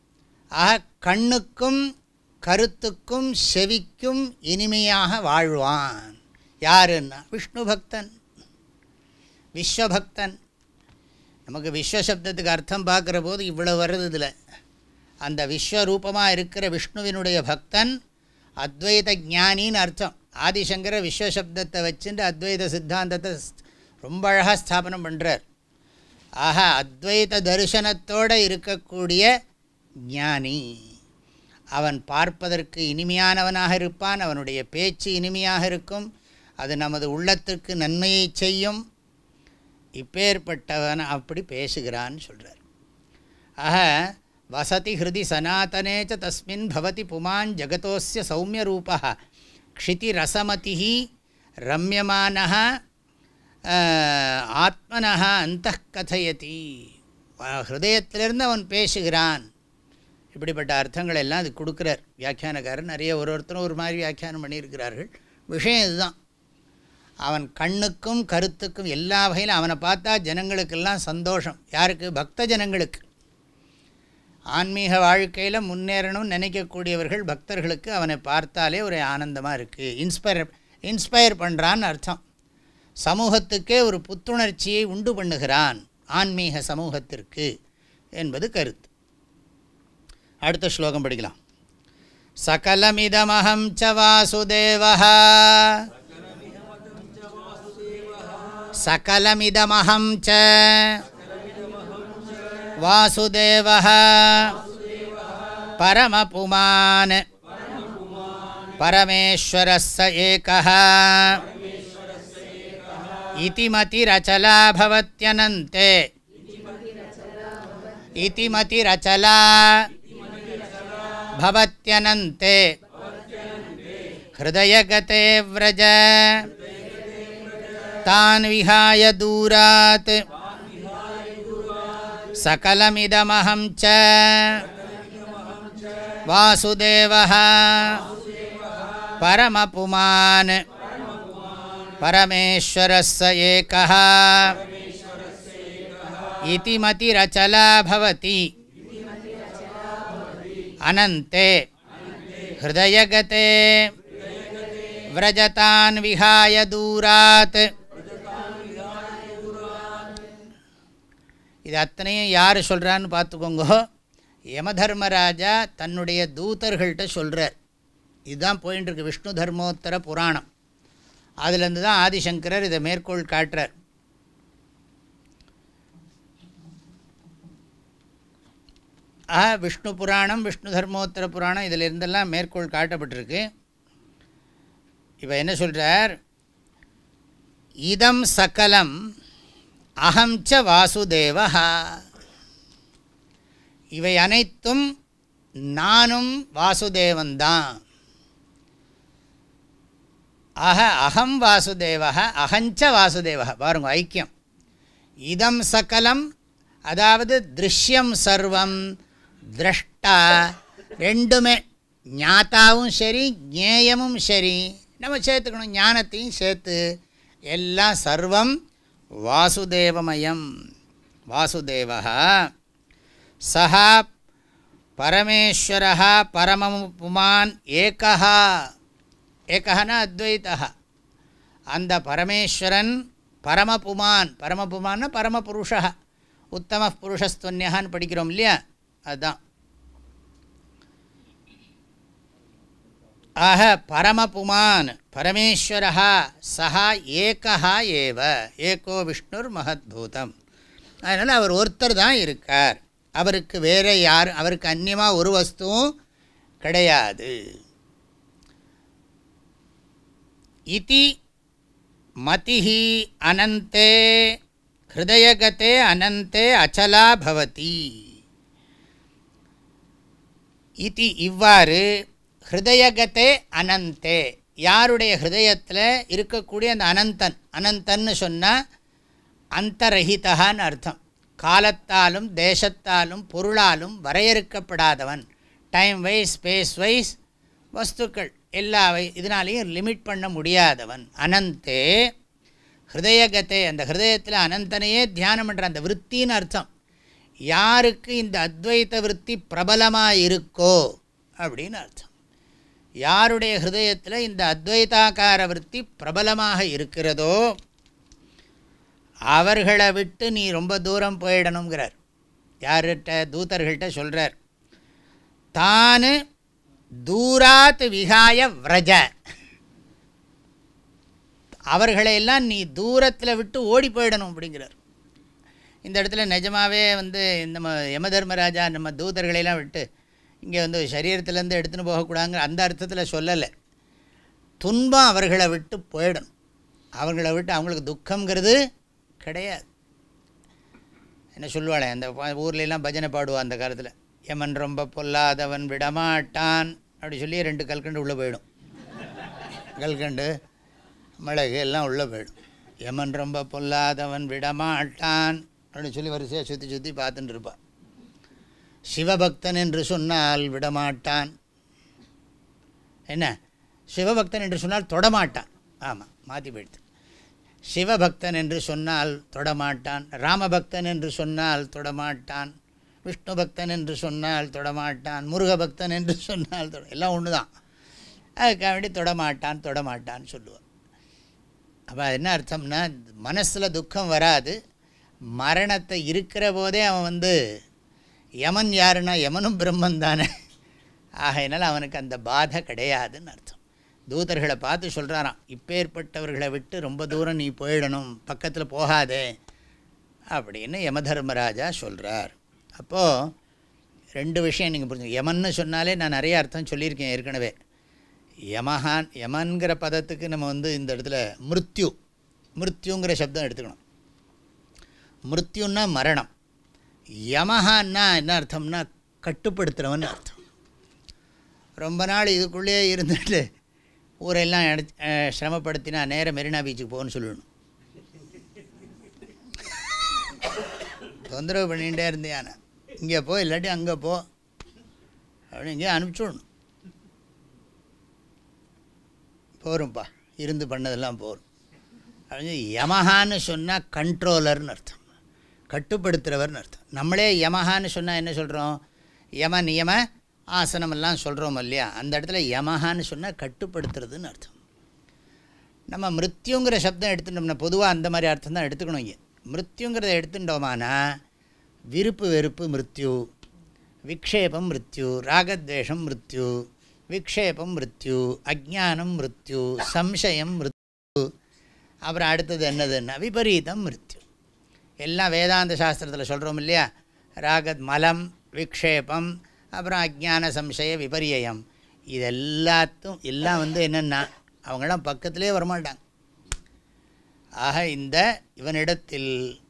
ஆக கண்ணுக்கும் கருத்துக்கும் செவிக்கும் இனிமையாக வாழ்வான். யாருன்னா? விஷ்ணு பக்தன். விஸ்வபக்தன். நமக்கு விஸ்வசப்தத்துக்கு அர்த்தம் பார்க்குற போது இவ்வளோ வருது இதில். அந்த விஸ்வரூபமாக இருக்கிற விஷ்ணுவினுடைய பக்தன் அத்வைத ஞானின்னு அர்த்தம். ஆதிசங்கர விஸ்வசப்தத்தை வச்சுட்டு அத்வைத சித்தாந்தத்தை ரொம்ப அழகாக ஸ்தாபனம் பண்ணுறார் ஆஹா அத்வைத தரிசனத்தோடு இருக்கக்கூடிய ஞானி. அவன் பார்ப்பதற்கு இனிமையானவனாக இருப்பான் அவனுடைய பேச்சு இனிமையாக இருக்கும் அது நமது உள்ளத்திற்கு நன்மையை செய்யும். இப்பேற்பட்டவன் அப்படி பேசுகிறான்னு சொல்கிறார் ஆக வசதி ஹிருதி சனாத்தனே ச தஸ்மின் பவதி புமான் ஜகதோஸ்ய சௌமியரூபா க்ஷிதிரசமதி ரம்யமான ஆத்மனா அந்த கதையதி ஹிருதயத்திலிருந்து அவன் பேசுகிறான் இப்படிப்பட்ட அர்த்தங்கள் எல்லாம் அது கொடுக்குறார் வியாக்கியானக்காரர் நிறைய ஒரு ஒருத்தரும் ஒரு மாதிரி வியாக்கியானம் பண்ணியிருக்கிறார்கள் விஷயம் இதுதான் அவன் கண்ணுக்கும் கருத்துக்கும் எல்லா வகையிலும் அவனை பார்த்தா ஜனங்களுக்கெல்லாம் சந்தோஷம் யாருக்கு பக்த ஜனங்களுக்கு ஆன்மீக வாழ்க்கையில் முன்னேறணும்னு நினைக்கக்கூடியவர்கள் பக்தர்களுக்கு அவனை பார்த்தாலே ஒரு ஆனந்தமாக இருக்குது இன்ஸ்பயர் இன்ஸ்பயர் பண்ணுறான்னு அர்த்தம். சமூகத்துக்கே ஒரு புத்துணர்ச்சியை உண்டு பண்ணுகிறான் ஆன்மீக சமூகத்திற்கு என்பது கருத்து. அடுத்த ஸ்லோகம் படிக்கலாம். சகலமிதமஹம் ச வாசுதேவ சகலமிதமஹம் ச वासुदेवः। परमपुमान्। परमेश्वरः स एकः मतिरचला हृदयगते व्रज। तान् विहाय दूरात्। सकलमिदमहं च। वासुदेवः। परमपुमान्। मतिरचला भवति। अनन्ते। हृदयगते। व्रजतान् विहाय दूरात्। இது அத்தனையும் யார் சொல்கிறான்னு பார்த்துக்கோங்கோ. யமதர்மராஜா தன்னுடைய தூதர்கள்ட்ட சொல்கிறார் இதுதான் போயின்ட்டுருக்கு விஷ்ணு தர்மோத்தர புராணம். அதுலேருந்து தான் ஆதிசங்கரர் இதை மேற்கோள் காட்டுறார். ஆ விஷ்ணு புராணம் விஷ்ணு தர்மோத்தர புராணம் இதில் இருந்தெல்லாம் மேற்கோள் காட்டப்பட்டிருக்கு. இப்போ என்ன சொல்கிறார் இதம் சகலம் அகம் வாசுதேவா இவை அனைத்தும் நானும் வாசுதேவன்தான். அஹ அகம் வாசுதேவா அகஞ்ச வாசுதேவா பாருங்க ஐக்கியம். இதம் சகலம் அதாவது திருஷ்யம் சர்வம் திரஷ்டா ரெண்டுமே. ஞாத்தாவும் சரி ஞேயமும் சரி. நம்ம சேர்த்துக்கணும் ஞானத்தையும் சேர்த்து எல்லாம் சர்வம் வாசுதேவமயம். வாசுதேவ சா பரமேஸ்வர பரமம் புமான் ஏகா ஏகனா அத்வைதா அந்த பரமேஸ்வரன் பரமபுமான். பரமபுமான்னா பரமபுருஷா உத்தம புருஷஸ்துவன்யான்னு படிக்கிறோம் இல்லையா? அதுதான் ஆக பரமபுமான் பரமேஸ்வரா சஹா ஏகா ஏவ. ஏகோ விஷ்ணுர் மகத்பூதம் அதனால் அவர் ஒருத்தர் தான் இருக்கார். அவருக்கு வேறு யார் அவருக்கு அந்நியமாக ஒரு வஸ்துவும் கிடையாது. இதி மதிஹி அனந்தே ஹிருதயகத்தே அனந்தே அச்சலா பவதி. இதி இவ்வாறு ஹிருதயகத்தே அனந்தே. யாருடைய ஹிருதயத்தில் இருக்கக்கூடிய அந்த அனந்தன் அனந்தன்னு சொன்னால் அந்தரஹிதகான்னு அர்த்தம். காலத்தாலும் தேசத்தாலும் பொருளாலும் வரையறுக்கப்படாதவன். டைம் வைஸ் ஸ்பேஸ் வைஸ் வஸ்துக்கள் எல்லா வை இதனாலையும் லிமிட் பண்ண முடியாதவன். அனந்தே ஹிருதயகத்தை அந்த ஹிருதயத்தில் அனந்தனையே தியானம் பண்ணுற அந்த விற்த்தின்னு அர்த்தம். யாருக்கு இந்த அத்வைத விற்பி பிரபலமாக இருக்கோ அப்படின்னு அர்த்தம். யாருடைய ஹிருதயத்தில் இந்த அத்வைதாக்கார விற்பி பிரபலமாக இருக்கிறதோ அவர்களை விட்டு நீ ரொம்ப தூரம் போயிடணுங்கிறார் யார்கிட்ட? தூதர்கள்ட்ட சொல்கிறார் தான் தூராத் விகாய விரஜ. அவர்களையெல்லாம் நீ தூரத்தில் விட்டு ஓடி போயிடணும் அப்படிங்கிறார். இந்த இடத்துல நிஜமாகவே வந்து நம்ம யம தர்மராஜா நம்ம தூதர்களையெல்லாம் விட்டு இங்கே வந்து சரீரத்துலேருந்து எடுத்துன்னு போகக்கூடாதுங்கிற அந்த அர்த்தத்தில் சொல்லலை. துன்பம் அவர்களை விட்டு போயிடணும். அவர்களை விட்டு அவங்களுக்கு துக்கங்கிறது கிடையாது. என்ன சொல்லுவாளே அந்த ஊர்லெலாம் பஜனை பாடுவான் அந்த காலத்தில். யமன் ரொம்ப பொல்லாதவன் விடமாட்டான் அப்படி சொல்லி ரெண்டு கல்கண்டு உள்ளே போயிடும். கல்கண்டு மிளகு எல்லாம் உள்ளே போயிடும். யமன் ரொம்ப பொல்லாதவன் விடமாட்டான் அப்படின்னு சொல்லி வரிசையாக சுற்றி சுற்றி பார்த்துட்டு இருப்பான் சிவபக்தன் என்று சொன்னால் விடமாட்டான். என்ன? சிவபக்தன் என்று சொன்னால் தொடமாட்டான். ஆமாம் மாற்றி போயிடுது. சிவபக்தன் என்று சொன்னால் தொடமாட்டான். ராமபக்தன் என்று சொன்னால் தொடமாட்டான். விஷ்ணு பக்தன் என்று சொன்னால் தொடமாட்டான். முருகபக்தன் என்று சொன்னால் தொட எல்லாம் ஒன்று தான் அதுக்காக வேண்டி தொடமாட்டான் தொடமாட்டான்னு சொல்லுவான். அப்போ என்ன அர்த்தம்னா மனசில் துக்கம் வராது. மரணத்தை இருக்கிற போதே அவன் வந்து யமன் யாருன்னா யமனும் பிரம்மன் தானே. ஆகையினால் அவனுக்கு அந்த பாதை கிடையாதுன்னு அர்த்தம். தூதர்களை பார்த்து சொல்கிறாராம் இப்பேற்பட்டவர்களை விட்டு ரொம்ப தூரம் நீ போயிடணும் பக்கத்தில் போகாதே அப்படின்னு யமதர்மராஜா சொல்கிறார் அப்போது ரெண்டு விஷயம் நீங்கள் புரிஞ்சு யமன்னு சொன்னாலே நான் நிறைய அர்த்தம் சொல்லியிருக்கேன் ஏற்கனவே. யமஹான் யமன்கிற பதத்துக்கு நம்ம வந்து இந்த இடத்துல மிருத்யு மிருத்யுங்கிற சப்தம் எடுத்துக்கணும். மிருத்யுன்னா மரணம். யமஹான்னா என்ன அர்த்தம்னா கட்டுப்படுத்துகிறவன் அர்த்தம். ரொம்ப நாள் இதுக்குள்ளேயே இருந்துட்டு ஊரெல்லாம் எடு சிரமப்படுத்தினா நேராக மெரினா பீச்சுக்கு போகணும்னு சொல்லணும். தொந்தரவு பண்ணிகிட்டே இருந்தேன் இங்கே போ இல்லாட்டி அங்கே போ அப்படின்னு இங்கே அனுப்பிச்சுடணும். போரும்ப்பா இருந்து பண்ணதெல்லாம் போகும் அப்படின்னு யமஹான்னு சொன்னால் கண்ட்ரோலர்னு அர்த்தம். கட்டுப்படுத்துகிறவர்னு அர்த்தம். நம்மளே யமஹான்னு சொன்னால் என்ன சொல்கிறோம் யம நியம ஆசனமெல்லாம் சொல்கிறோம் இல்லையா? அந்த இடத்துல யமஹான்னு சொன்னால் கட்டுப்படுத்துறதுன்னு அர்த்தம். நம்ம மிருத்யுங்கிற சப்தம் எடுத்துட்டோம்னா பொதுவாக அந்த மாதிரி அர்த்தம் தான் எடுத்துக்கணும் இங்கே. மிருத்யுங்கிறத எடுத்துட்டோமானா விருப்பு வெறுப்பு மிருத்யு விக்ஷேபம் மிருத்யு ராகத்வேஷம் மிருத்யு விக்ஷேபம் மிருத்யு அஜானம் மிருத்யு சம்சயம் மிருத்யு. அப்புறம் அடுத்தது என்னதுன்னா விபரீதம் மிருத்யு. எல்லாம் வேதாந்த சாஸ்திரத்தில் சொல்கிறோம் இல்லையா? ராகத் மலம் விக்ஷேபம் அப்புறம் அஜான சம்சய விபரியம் இது எல்லாத்தும் எல்லாம் வந்து என்னென்னா அவங்களாம் பக்கத்திலே வரமாட்டாங்க. ஆக இந்த இவனிடத்தில்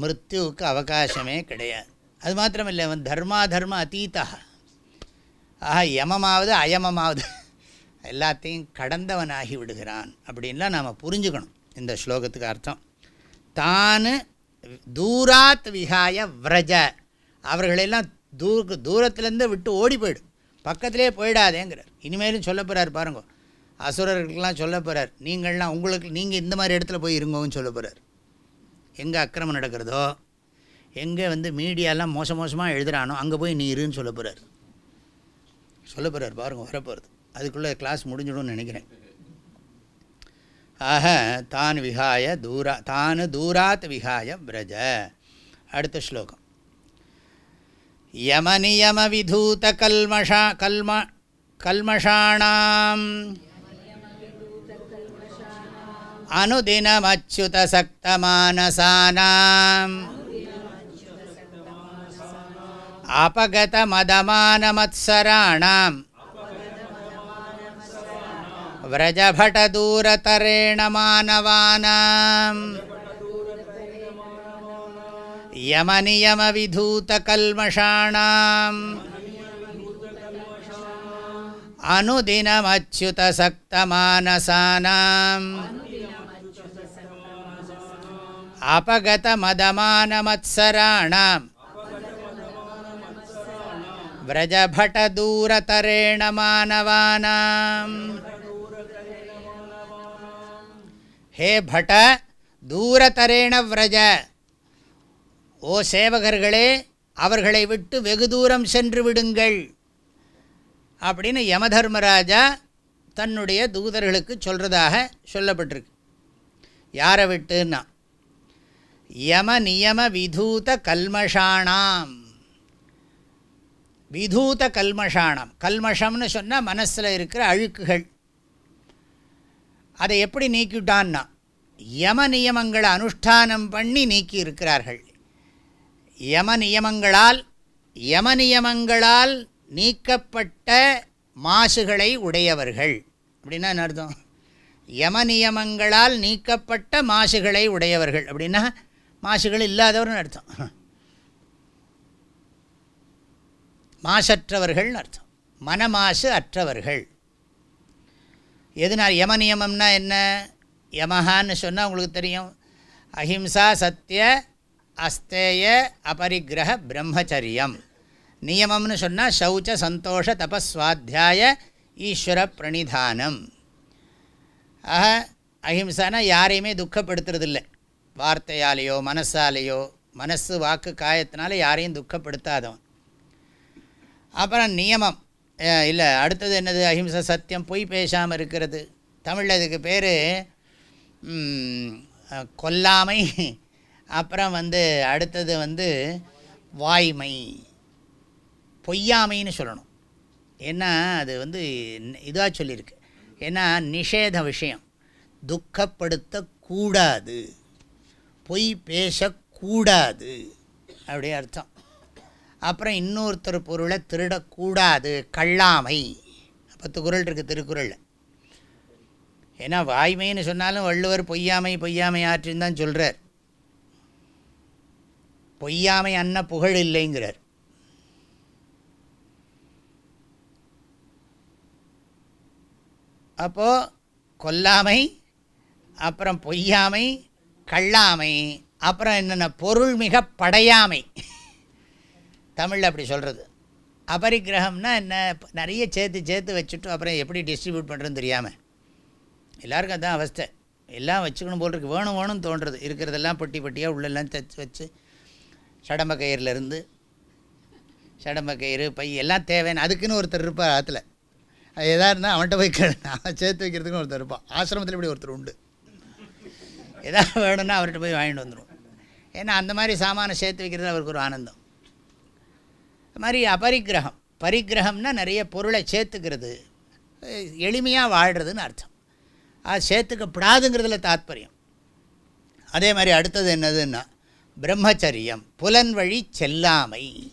மிருத்யுவுக்கு அவகாசமே கிடையாது. அது மாத்திரமில்லை அவன் தர்மா தர்ம அதீதா ஆக யமமாவது அயமமாவது எல்லாத்தையும் கடந்தவன் ஆகி விடுகிறான். அப்படின்லாம் நாம் புரிஞ்சுக்கணும். இந்த ஸ்லோகத்துக்கு அர்த்தம். தான் தூராத் விகாய விரஜ. அவர்களெல்லாம் தூர தூரத்துலேருந்து விட்டு ஓடி போயிடும். பக்கத்திலே போயிடாதேங்கிறார். இனிமேலும் சொல்ல போகிறார் பாருங்க. அசுரர்களுக்கெல்லாம் சொல்ல போகிறார் நீங்கள்லாம் உங்களுக்கு நீங்கள் இந்த மாதிரி இடத்துல போய் இருங்கோன்னு சொல்ல போகிறார் எங்கே அக்கிரமம் நடக்கிறதோ எங்கே வந்து மீடியாலாம் மோச மோசமாக எழுதுகிறானோ அங்கே போய் நீ இருன்னு சொல்ல போகிறார் சொல்ல போகிறார் பாருங்க வரப்போகிறது அதுக்குள்ளே கிளாஸ் முடிஞ்சிடும்னு நினைக்கிறேன். ஆக தான் விகாய தூரா தான் தூராத் விகாய விரஜ அடுத்த ஸ்லோகம் யமநியம விதூத கல்மஷா கல்ம கல்மஷாணாம் अनुदिनमच्युतसक्तमानसानाम् अपगतमदमानमत्सराणां व्रजभटदूरतरेण मानवानाम् यमनियमविधूतकल्मषाणाम्। अनुदिनमच्युतसक्तमानसानाम्। अपगतमदमानमत्सराणां व्रजभटदूरतरेण मानवानाम् ஹே பட தூரதரேண விரஜ. ஓ சேவகர்களே அவர்களை விட்டு வெகு தூரம் சென்று விடுங்கள். அப்படின்னு யமதர்மராஜா தன்னுடைய தூதர்களுக்கு சொல்கிறதாக சொல்லப்பட்டிருக்கு. யாரை விட்டுன்னா? யம நியம விதூத கல்மஷானாம் விதூத கல்மஷானம் கல்மஷம்னு சொன்னால் மனசில் இருக்கிற அழுக்குகள். அதை எப்படி நீக்கிவிட்டான்னா யம நியமங்களை அனுஷ்டானம் பண்ணி நீக்கி இருக்கிறார்கள் யம நியமங்களால் யம நியமங்களால் நீக்கப்பட்ட மாசுகளை உடையவர்கள். அப்படின்னா என்ன அர்த்தம்? யம நியமங்களால் நீக்கப்பட்ட மாசுகளை உடையவர்கள். அப்படின்னா மாசுகள் இல்லாதவர்னு அர்த்தம். மாசற்றவர்கள்னு அர்த்தம். மனமாசு அற்றவர்கள். எதுனா யம நியமம்னா என்ன? யமஹான்னு சொன்னால் உங்களுக்கு தெரியும். அஹிம்சா சத்திய அஸ்தேய அபரிக்கிரக பிரம்மச்சரியம். நியமம்னு சொன்னால் சௌச்ச சந்தோஷ தபஸ்வாத்தியாய ஈஸ்வர பிரணிதானம். ஆக அஹிம்சானா யாரையுமே துக்கப்படுத்துறதில்லை. வார்த்தையாலேயோ மனசாலேயோ மனசு வாக்கு காயத்தினால யாரையும் துக்கப்படுத்தாதவன். அப்புறம் நியமம். இல்லை அடுத்தது என்னது? அஹிம்சை சத்தியம் பொய் பேசாமல் இருக்கிறது. தமிழில் இதுக்கு பேர் கொல்லாமை. அப்புறம் வந்து அடுத்தது வந்து வாய்மை. பொய்யாமைன்னு சொல்லணும். ஏன்னா அது வந்து இதாக சொல்லியிருக்கு. ஏன்னா நிஷேத விஷயம். துக்கப்படுத்தக்கூடாது. பொய் பேசக்கூடாது. அப்படி அர்த்தம். அப்புறம் இன்னொருத்தர் பொருளை திருடக்கூடாது கள்ளாமை பத்து குரல் இருக்குது திருக்குறளில். ஏன்னா வாய்மைன்னு சொன்னாலும் வள்ளுவர் பொய்யாமை பொய்யாமை ஆற்றின்னு தான் சொல்கிறார் பொய்யாமை அன்ன புகழ் இல்லைங்கிறார். அப்போது கொல்லாமை அப்புறம் பொய்யாமை கள்ளாமை அப்புறம் என்னென்ன? பொருள் மிக படையாமை. தமிழில் அப்படி சொல்கிறது அபரிக்கிரகம்னா என்ன? நிறைய சேர்த்து சேர்த்து வச்சுட்டு அப்புறம் எப்படி டிஸ்ட்ரிபியூட் பண்ணுறதுன்னு தெரியாமல் எல்லாருக்கும் அதுதான் அவஸ்தை. எல்லாம் வச்சுக்கணும் போல் இருக்குது வேணும் வேணும்னு தோன்றுறது இருக்கிறதெல்லாம் பொட்டி பொட்டியாக உள்ளெல்லாம் தச்சு வச்சு சடம்ப கயிறுலேருந்து சடம்ப கயிறு பை எல்லாம் தேவைன்னு அதுக்குன்னு ஒருத்தர் இருப்பார் ஆற்றுல அது எதாக இருந்தால் அவன்கிட்ட போய் நான் சேர்த்து வைக்கிறதுக்குன்னு ஒருத்தர் இருப்பான். ஆசிரமத்தில் இப்படி ஒருத்தர் உண்டு. எதாவது வேணும்னா அவர்கிட்ட போய் வாங்கிட்டு வந்துடும் ஏன்னா அந்த மாதிரி சாமானை சேர்த்து வைக்கிறது அவருக்கு ஒரு ஆனந்தம். அது மாதிரி அபரிக்கிரகம். பரிக்கிரகம்னா நிறைய பொருளை சேர்த்துக்கிறது. எளிமையாக வாழ்கிறதுன்னு அர்த்தம். அது சேர்த்துக்கப்படாதுங்கிறதுல தாத்பரியம். அதே மாதிரி அடுத்தது என்னதுன்னா பிரம்மச்சரியம் புலன் வழி செல்லாமை.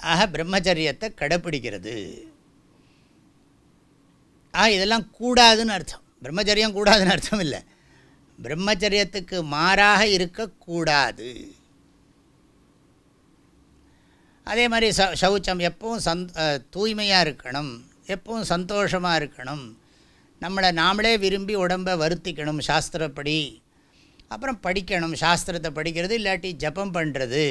ஆக பிரம்மச்சரியத்தை கடைப்பிடிக்கிறது. ஆ இதெல்லாம் கூடாதுன்னு அர்த்தம். பிரம்மச்சரியம் கூடாதுன்னு அர்த்தம் இல்லை. பிரம்மச்சரியத்துக்கு மாறாக இருக்கக்கூடாது. அதே மாதிரி ச சௌச்சம் எப்பவும் சந் தூய்மையாக இருக்கணும் எப்பவும் சந்தோஷமாக இருக்கணும். நம்மளை நாமளே விரும்பி உடம்பை வருத்திக்கணும் சாஸ்திரப்படி. அப்புறம் படிக்கணும் சாஸ்திரத்தை படிக்கிறது இல்லாட்டி ஜபம் பண்ணுறது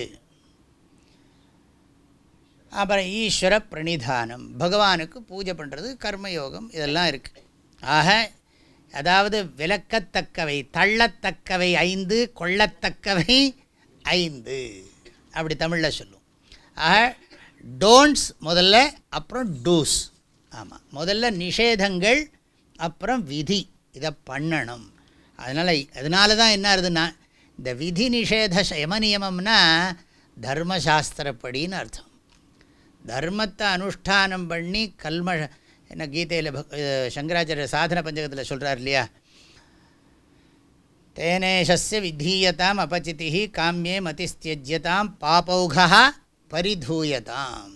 அப்புறம் ஈஸ்வர பிரணிதானம் பகவானுக்கு பூஜை பண்ணுறது கர்மயோகம் இதெல்லாம் இருக்குது ஆக அதாவது விளக்கத்தக்கவை தள்ளத்தக்கவை ஐந்து கொள்ளத்தக்கவை ஐந்து. அப்படி தமிழில் சொல்லுவோம். டோன்ட்ஸ் முதல்ல அப்புறம் டூஸ் ஆமாம் முதல்ல நிஷேதங்கள் அப்புறம் விதி. இதை பண்ணணும். அதனால் அதனால தான் என்ன ஆகுதுன்னா இந்த விதி நிஷேத யம நியமம்னா தர்மசாஸ்திரப்படின்னு அர்த்தம். தர்மத்தை அனுஷ்டானம் பண்ணி கல்ம என்ன கீதையில் சங்கராச்சாரிய சாதன பஞ்சகத்தில் சொல்கிறார் இல்லையா? தேனேஷஸ்ய விதீயதாம் அபச்சிதி காமியே மதிஸ்தியஜ்யதாம் பாபௌகா பரிதூயதாம்.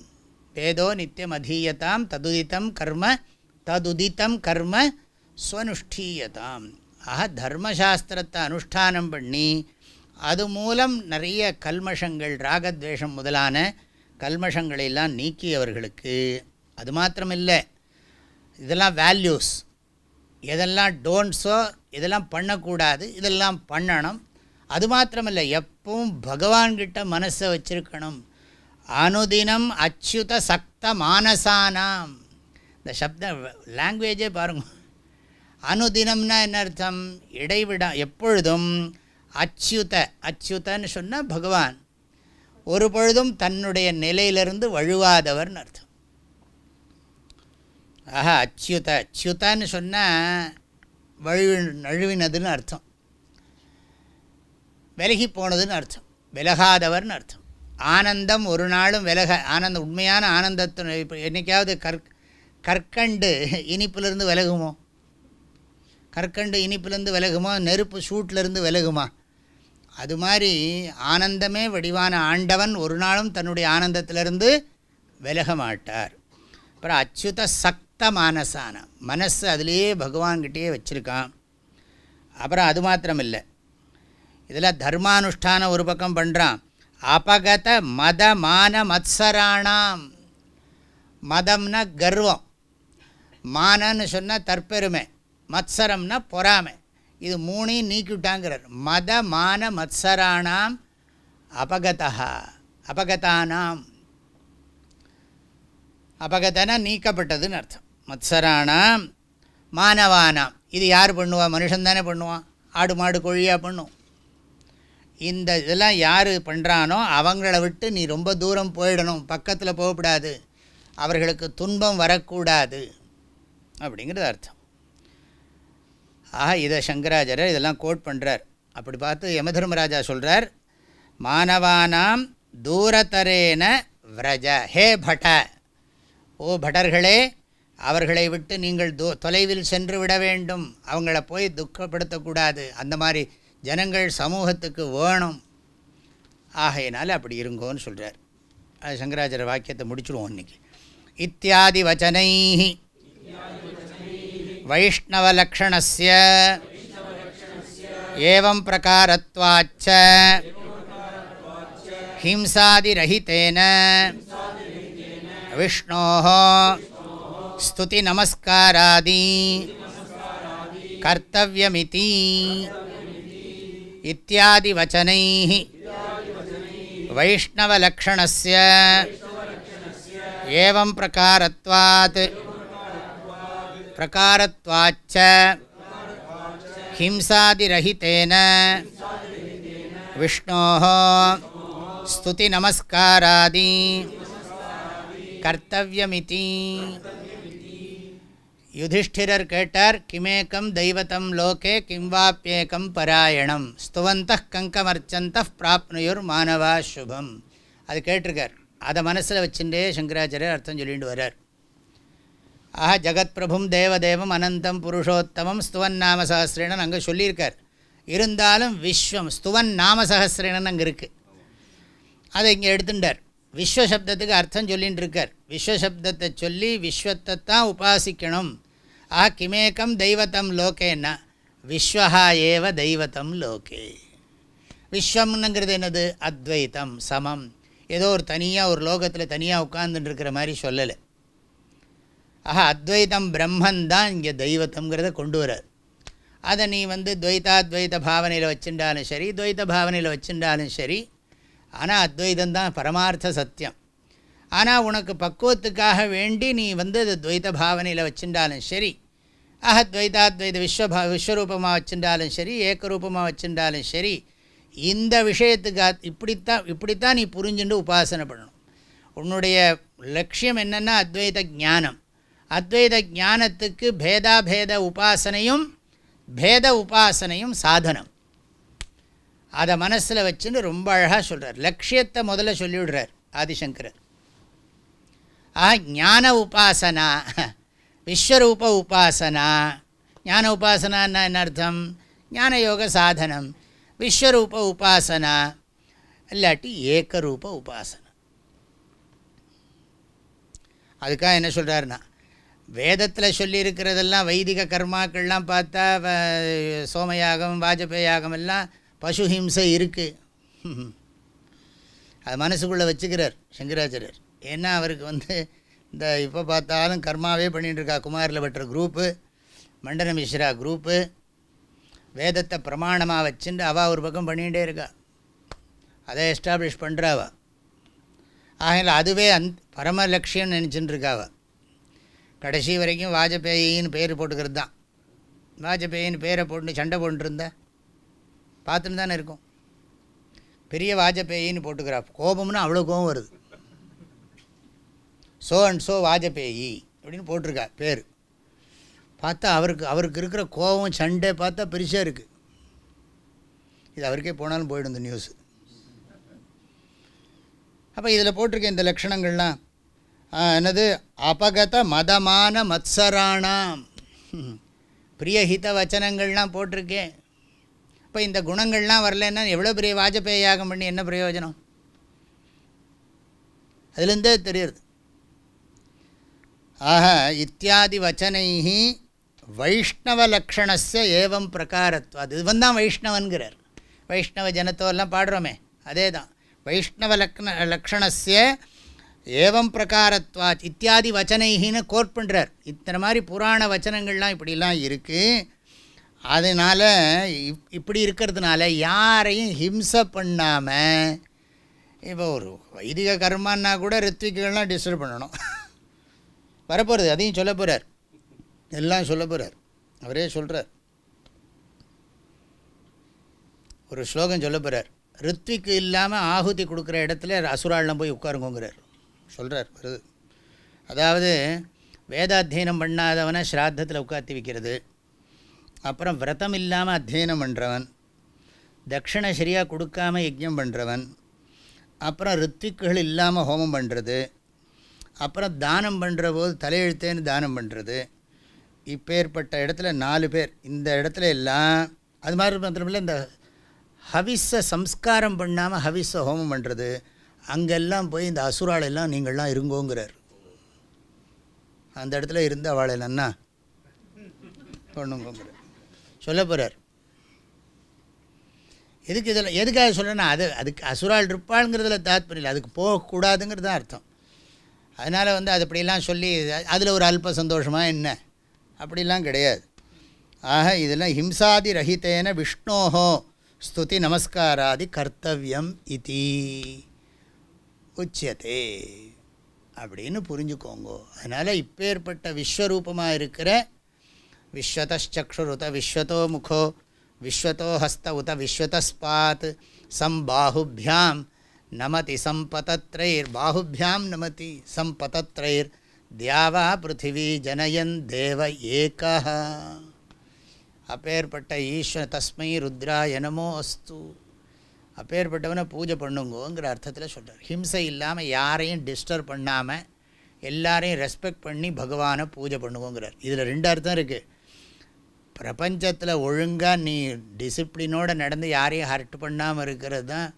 வேதோ நித்தியம் அதீயதாம் ததுதித்தம் கர்ம ததுதித்தம் கர்ம ஸ்வனுஷ்டீயதாம். ஆக தர்மசாஸ்திரத்தை அனுஷ்டானம் பண்ணி அது மூலம் நிறைய கல்மஷங்கள் ராகத்வேஷம் முதலான கல்மஷங்களெல்லாம் நீக்கியவர்களுக்கு அது மாத்திரமில்லை இதெல்லாம் வேல்யூஸ் எதெல்லாம் டோன்ட்ஸோ இதெல்லாம் பண்ணக்கூடாது இதெல்லாம் பண்ணணும். அது மாத்திரமில்லை எப்பவும் பகவான்கிட்ட மனசை வச்சிருக்கணும். அனுதினம் அச்சுத சக்த மானசானாம். இந்த சப்த லாங்குவேஜே பாருங்க. அனுதினம்னா என்ன அர்த்தம்? இடைவிடா எப்பொழுதும் அச்சுத அச்சுதன்னு சொன்னால் பகவான். ஒரு பொழுதும் தன்னுடைய நிலையிலிருந்து வழுவாதவர்னு அர்த்தம். ஆஹா அச்சுத அச்சுதன்னு சொன்னால் வழு நழுவினதுன்னு அர்த்தம். விலகி போனதுன்னு அர்த்தம். விலகாதவர்னு அர்த்தம். ஆனந்தம் ஒரு நாளும் விலக ஆனந்தம் உண்மையான ஆனந்தத்தை இப்போ என்றைக்காவது கற் கற்கண்டு இனிப்புலேருந்து விலகுமோ? கற்கண்டு இனிப்புலேருந்து விலகுமோ? நெருப்பு சூட்டிலேருந்து விலகுமா? அது மாதிரி ஆனந்தமே வடிவான ஆண்டவன் ஒரு நாளும் தன்னுடைய ஆனந்தத்திலிருந்து விலக மாட்டார். அப்புறம் அச்சுத சக்த மானசான மனசு அதிலேயே பகவான்கிட்டேயே வச்சுருக்கான். அப்புறம் அது மாத்திரம் இல்லை இதில் தர்மானுஷ்டானம் ஒரு பக்கம் பண்ணுறான் அபகத மத மான மத்சராணாம் மதம்னா கர்வம். மானன்னு சொன்னால் தற்பெருமை. மத்சரம்னா பொறாமை. இது மூணையும் நீக்கிவிட்டாங்கிறார். மத மான மத்சராணாம் அபகதா அபகதானாம். அபகதனா நீக்கப்பட்டதுன்னு அர்த்தம். மத்சராணாம் மானவானாம் இது யார் பண்ணுவா? மனுஷன் தானே பண்ணுவான். ஆடு மாடு கோழியாக பண்ணும். இந்த இதெல்லாம் யார் பண்ணுறானோ அவங்கள விட்டு நீ ரொம்ப தூரம் போயிடணும் பக்கத்தில் போகக்கூடாது அவர்களுக்கு துன்பம் வரக்கூடாது அப்படிங்கிறது அர்த்தம். ஆக இதை சங்கராச்சாரியர் இதெல்லாம் கோட் பண்ணுறார் அப்படி பார்த்து யமதர்மராஜா சொல்கிறார் மாணவானாம் தூரத்தரேன விரஜ ஹே பட! ஓ பட்டர்களே அவர்களை விட்டு நீங்கள் தொலைவில் சென்று விட வேண்டும். அவங்கள போய் துக்கப்படுத்தக்கூடாது. அந்த மாதிரி ஜனங்கள் சமூகத்துக்கு வேணும். ஆகையினால் அப்படி இருங்கோன்னு சொல்கிறார் அது சங்கராச்சார வாக்கியத்தை முடிச்சுடுவோம் இன்றைக்கி இத்தியாதி வச்சனை. வைஷ்ணவலக்ஷணஸ்ய ஏவம் பிரகாரத்வாச்ச. ஹிம்சாதிரஹிதேன விஷ்ணோ ஸ்துதி நமஸ்காராதி. கர்த்தவியமிதி. इत्यादिवचनैः। वैष्णवलक्षणस्य। एवं प्रकारत्वात्। प्रकारत्वाच्च। हिंसादिरहितेन। विष्णोः स्तुतिनमस्कारादि। कर्तव्यमिति। யுதிஷ்டிரர் கேட்டார் கிமேக்கம் தெய்வத்தம் லோகே கிம்வாப்பியேக்கம் பராயணம்? ஸ்துவந்த கங்கமர்ச்சந்த பிராப்னுயுர் மாணவா சுபம். அது கேட்டிருக்கார். அதை மனசில் வச்சுட்டே சங்கராச்சாரியர் அர்த்தம் சொல்லிட்டு வர்றார். ஆஹா ஜகத்பிரபும் தேவதேவம் அனந்தம் புருஷோத்தமம் ஸ்துவன் நாம சஹசிரேனன் அங்கே சொல்லியிருக்கார். இருந்தாலும் விஸ்வம் ஸ்துவன் நாம சஹசிரேனன் அங்கே இருக்குது அதை இங்கே எடுத்துட்டார். விஸ்வசப்தத்துக்கு அர்த்தம் சொல்லின்னு இருக்கார். விஸ்வசப்தத்தை சொல்லி விஸ்வத்தை தான் உபாசிக்கணும். ஆ கிமேக்கம் தெய்வத்தம் லோகேன்னா விஸ்வஹா ஏவ தெய்வத்தம் லோகே விஸ்வம்னுங்கிறது என்னது அத்வைத்தம் சமம் ஏதோ ஒரு தனியாக ஒரு லோகத்தில் தனியாக உட்கார்ந்துட்டுருக்கிற மாதிரி சொல்லலை ஆஹா அத்வைத்தம் பிரம்மன் தான் இங்கே தெய்வத்தம்ங்கிறத கொண்டு வரார் அதை நீ வந்து துவைதாத்வைத பாவனையில் வச்சுட்டாலும் சரி துவைத பாவனையில் வச்சுட்டாலும் சரி ஆனால் அத்வைதம் தான் பரமார்த்த சத்தியம் ஆனால் உனக்கு பக்குவத்துக்காக வேண்டி நீ வந்து அதை துவைத பாவனையில் வச்சுட்டாலும் சரி ஆஹ துவைதாத்வைத விஸ்வபா விஸ்வரூபமாக வச்சுட்டாலும் சரி ஏக்கரூபமாக வச்சுட்டாலும் சரி இந்த விஷயத்துக்கு இப்படித்தான் இப்படித்தான் நீ புரிஞ்சுட்டு உபாசனை பண்ணணும். உன்னுடைய லட்சியம் என்னென்னா அத்வைத ஞானம். அத்வைத ஞானத்துக்கு பேதாபேத உபாசனையும் பேத உபாசனையும் சாதனம். அதை மனசில் வச்சுன்னு ரொம்ப அழகாக சொல்கிறார் லட்சியத்தை முதல்ல சொல்லிவிடுறார் ஆதிசங்கரர். ஆ ஞான உபாசனா விஸ்வரூப உபாசனா. ஞான உபாசனான்னா என்ன அர்த்தம் ஞான யோக சாதனம். விஸ்வரூப உபாசனா. இல்லாட்டி ஏக்கரூப உபாசனா. அதுக்காக என்ன சொல்கிறாருன்னா வேதத்தில் சொல்லியிருக்கிறதெல்லாம் வைதிக கர்மாக்கள்லாம் பார்த்தா வ- சோமயாகம் வாஜபேயாகம் எல்லாம் பசுஹிம்சை இருக்குது அது மனசுக்குள்ளே வச்சுக்கிறார் சங்கராச்சாரியர். ஏன்னா அவருக்கு வந்து இந்த இப்போ பார்த்தாலும் கர்மாவே பண்ணிட்டு இருக்கா குமாரில் பட்டுற குரூப்பு மண்டன மிஸ்ரா குரூப்பு வேதத்தை பிரமாணமாக வச்சுட்டு அவள் ஒரு பக்கம் பண்ணிகிட்டே இருக்கா. அதை எஸ்டாப்ளிஷ் பண்ணுறாவா ஆகையில் அதுவே அந் பரம லட்சியம் நினச்சின்னு இருக்காவ கடைசி வரைக்கும் வாஜபேயின்னு பேர் போட்டுக்கிறது தான் வாஜபேயின்னு பேரை போட்டு சண்டை போட்டுருந்தா பார்த்துன்னு தானே இருக்கும். பெரிய வாஜபேயின்னு போட்டுக்கிறா. கோபம்னா அவ்வளோ கோபம் வருது. சோ அண்ட் சோ வாஜபேயி அப்படின்னு போட்டிருக்கா பேர். பார்த்தா அவருக்கு அவருக்கு இருக்கிற கோபம் சண்டை பார்த்தா பெருசாக இருக்குது இது அவருக்கே போனாலும் போயிடும் இந்த நியூஸ் அப்போ இதில் போட்டிருக்க இந்த லக்ஷணங்கள்லாம் என்னது? அபகத மதமான மத்சராணாம் பிரியஹித வச்சனங்கள்லாம் போட்டிருக்கேன். இப்போ இந்த குணங்கள்லாம் வரலன்னா எவ்வளோ பெரிய வாஜபேய யாகம் பண்ணி என்ன பிரயோஜனம்? அதுலேருந்தே தெரியுது. ஆக இத்தியாதி வச்சனைஹி வைஷ்ணவலக்ஷணஸ்ய ஏவம் பிரகாரத்வாத் இதுவன் தான் வைஷ்ணவன்கிறார். வைஷ்ணவ ஜனத்தோ எல்லாம் பாடுறோமே அதே தான் வைஷ்ணவ லக்ன லக்ஷணஸ்ய ஏவம் பிரகாரத்வாத் இத்தியாதி வச்சனைகின்னு கோட் பண்ணுறார் இத்தனை மாதிரி புராண வச்சனங்கள்லாம் இப்படிலாம் இருக்குது அதனால் இப் இப்படி இருக்கிறதுனால யாரையும் ஹிம்சை பண்ணாமல் இப்போ ஒரு வைதிக கர்மான்னா கூட ரித்விகள்லாம் டிஸ்டர்ப் பண்ணணும். வரப்போகிறது அதையும் சொல்ல போகிறார் எல்லாம் சொல்ல போகிறார் அவரே சொல்கிறார் ஒரு ஸ்லோகம் சொல்ல போகிறார் ரித்விக்கு இல்லாமல் ஆகுதி கொடுக்குற இடத்துல அசுராளம் போய் உட்காருங்கிறார் சொல்கிறார் வருது. அதாவது வேதாத்தியனம் பண்ணாதவனை ஸ்ராத்தத்தில் உட்காத்தி வைக்கிறது. அப்புறம் விரதம் இல்லாமல் அத்தியனம் பண்ணுறவன் தட்சிணை சரியாக கொடுக்காம யஜ்யம் பண்ணுறவன் அப்புறம் ரித்விக்குகள் இல்லாமல் ஹோமம் பண்ணுறது அப்புறம் தானம் பண்ணுற போது தலையெழுத்தேன்னு தானம் பண்ணுறது இப்பேற்பட்ட இடத்துல நாலு பேர். இந்த இடத்துல எல்லாம் அது மாதிரி மாத்திரமில்ல இந்த ஹவிஸை சம்ஸ்காரம் பண்ணாமல் ஹவிஸை ஹோமம் பண்ணுறது அங்கெல்லாம் போய் இந்த அசுராலெல்லாம் நீங்கள்லாம் இருங்கோங்கிறார். அந்த இடத்துல இருந்து அவளை என்னன்னா பண்ணுங்கோங்கிறார். சொல்ல போகிறார் எதுக்கு இதில் எதுக்காக சொல்கிறேன்னா அது அதுக்கு அசுரால் இருப்பாளுங்கிறதுல தாத்பரியம் இல்லை. அதுக்கு போகக்கூடாதுங்கிறது தான் அர்த்தம். அதனால் வந்து அது அப்படிலாம் சொல்லி அதில் ஒரு அல்ப சந்தோஷமாக என்ன? அப்படிலாம் கிடையாது. ஆக இதெல்லாம் ஹிம்சாதி ரஹித்தேன விஷ்ணோஹோ ஸ்துதி நமஸ்காராதி கர்த்தவியம் இதி. உச்சியதே. அப்படின்னு புரிஞ்சுக்கோங்கோ. அதனால் இப்பேற்பட்ட விஸ்வரூபமாக இருக்கிற விஸ்வதச்சக்ஷுருத விஸ்வத்தோ முகோ விஸ்வத்தோ ஹஸ்த உத விஸ்வதஸ்பாத் சம்பாஹுபியாம் நமதி சம்பதத்ரைர் பாஹுபியாம் நமதி சம்பதத்ரைர் தியாவா பிருத்திவி ஜனயன் தேவ ஏகா அப்பேற்பட்ட ஈஸ்வர தஸ்மை ருத்ராய நமோ அஸ்து. அப்பேற்பட்டவனை பூஜை பண்ணுங்கோங்கிற அர்த்தத்தில் சொல்கிறார் ஹிம்சை இல்லாமல் யாரையும் டிஸ்டர்ப் பண்ணாமல் எல்லாரையும் ரெஸ்பெக்ட் பண்ணி பகவானை பூஜை பண்ணுவோங்கிறார். இதில் ரெண்டு அர்த்தம் இருக்குது பிரபஞ்சத்தில் ஒழுங்காக நீ டிசிப்ளினோடு நடந்து யாரையும் ஹர்ட் பண்ணாமல் இருக்கிறது தான்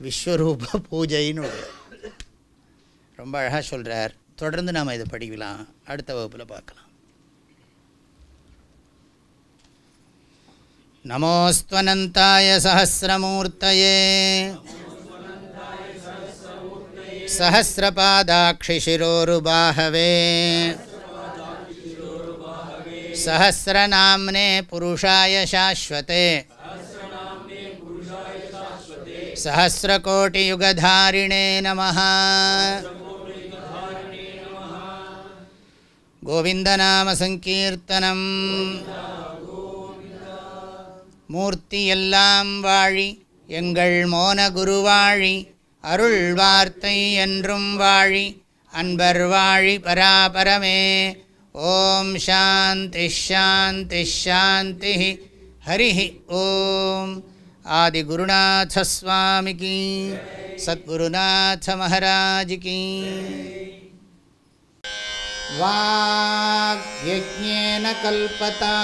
விஸ்வரூப பூஜைன்னு ஒரு ரொம்ப அழகாக சொல்கிறார் தொடர்ந்து நாம் இதை படிக்கலாம் அடுத்த வகுப்பில் பார்க்கலாம் நமோஸ்வனந்தாய சஹசிரமூர்த்தயே सहस्रपादाक्षिशिरोरुबाहवे सहस्रनाम्ने पुरुषाय शाश्वते सहस्रकोटियुगधारिणे नमः गोविन्दनामसङ्कीर्तनम् மூர்த்தி எல்லாம் வாழி எங்கள் மோன குருவாழி அருள் வார்த்தை என்றும் வாழி அன்பர் வாழி பராபரமே ஓம் சாந்தி ஷாந்தி ஷாந்தி ஹரி ஓம் आदिगुरुनाथस्वामि की। सद्गुरुनाथमहाराज की। वाग्यज्ञेन कल्पता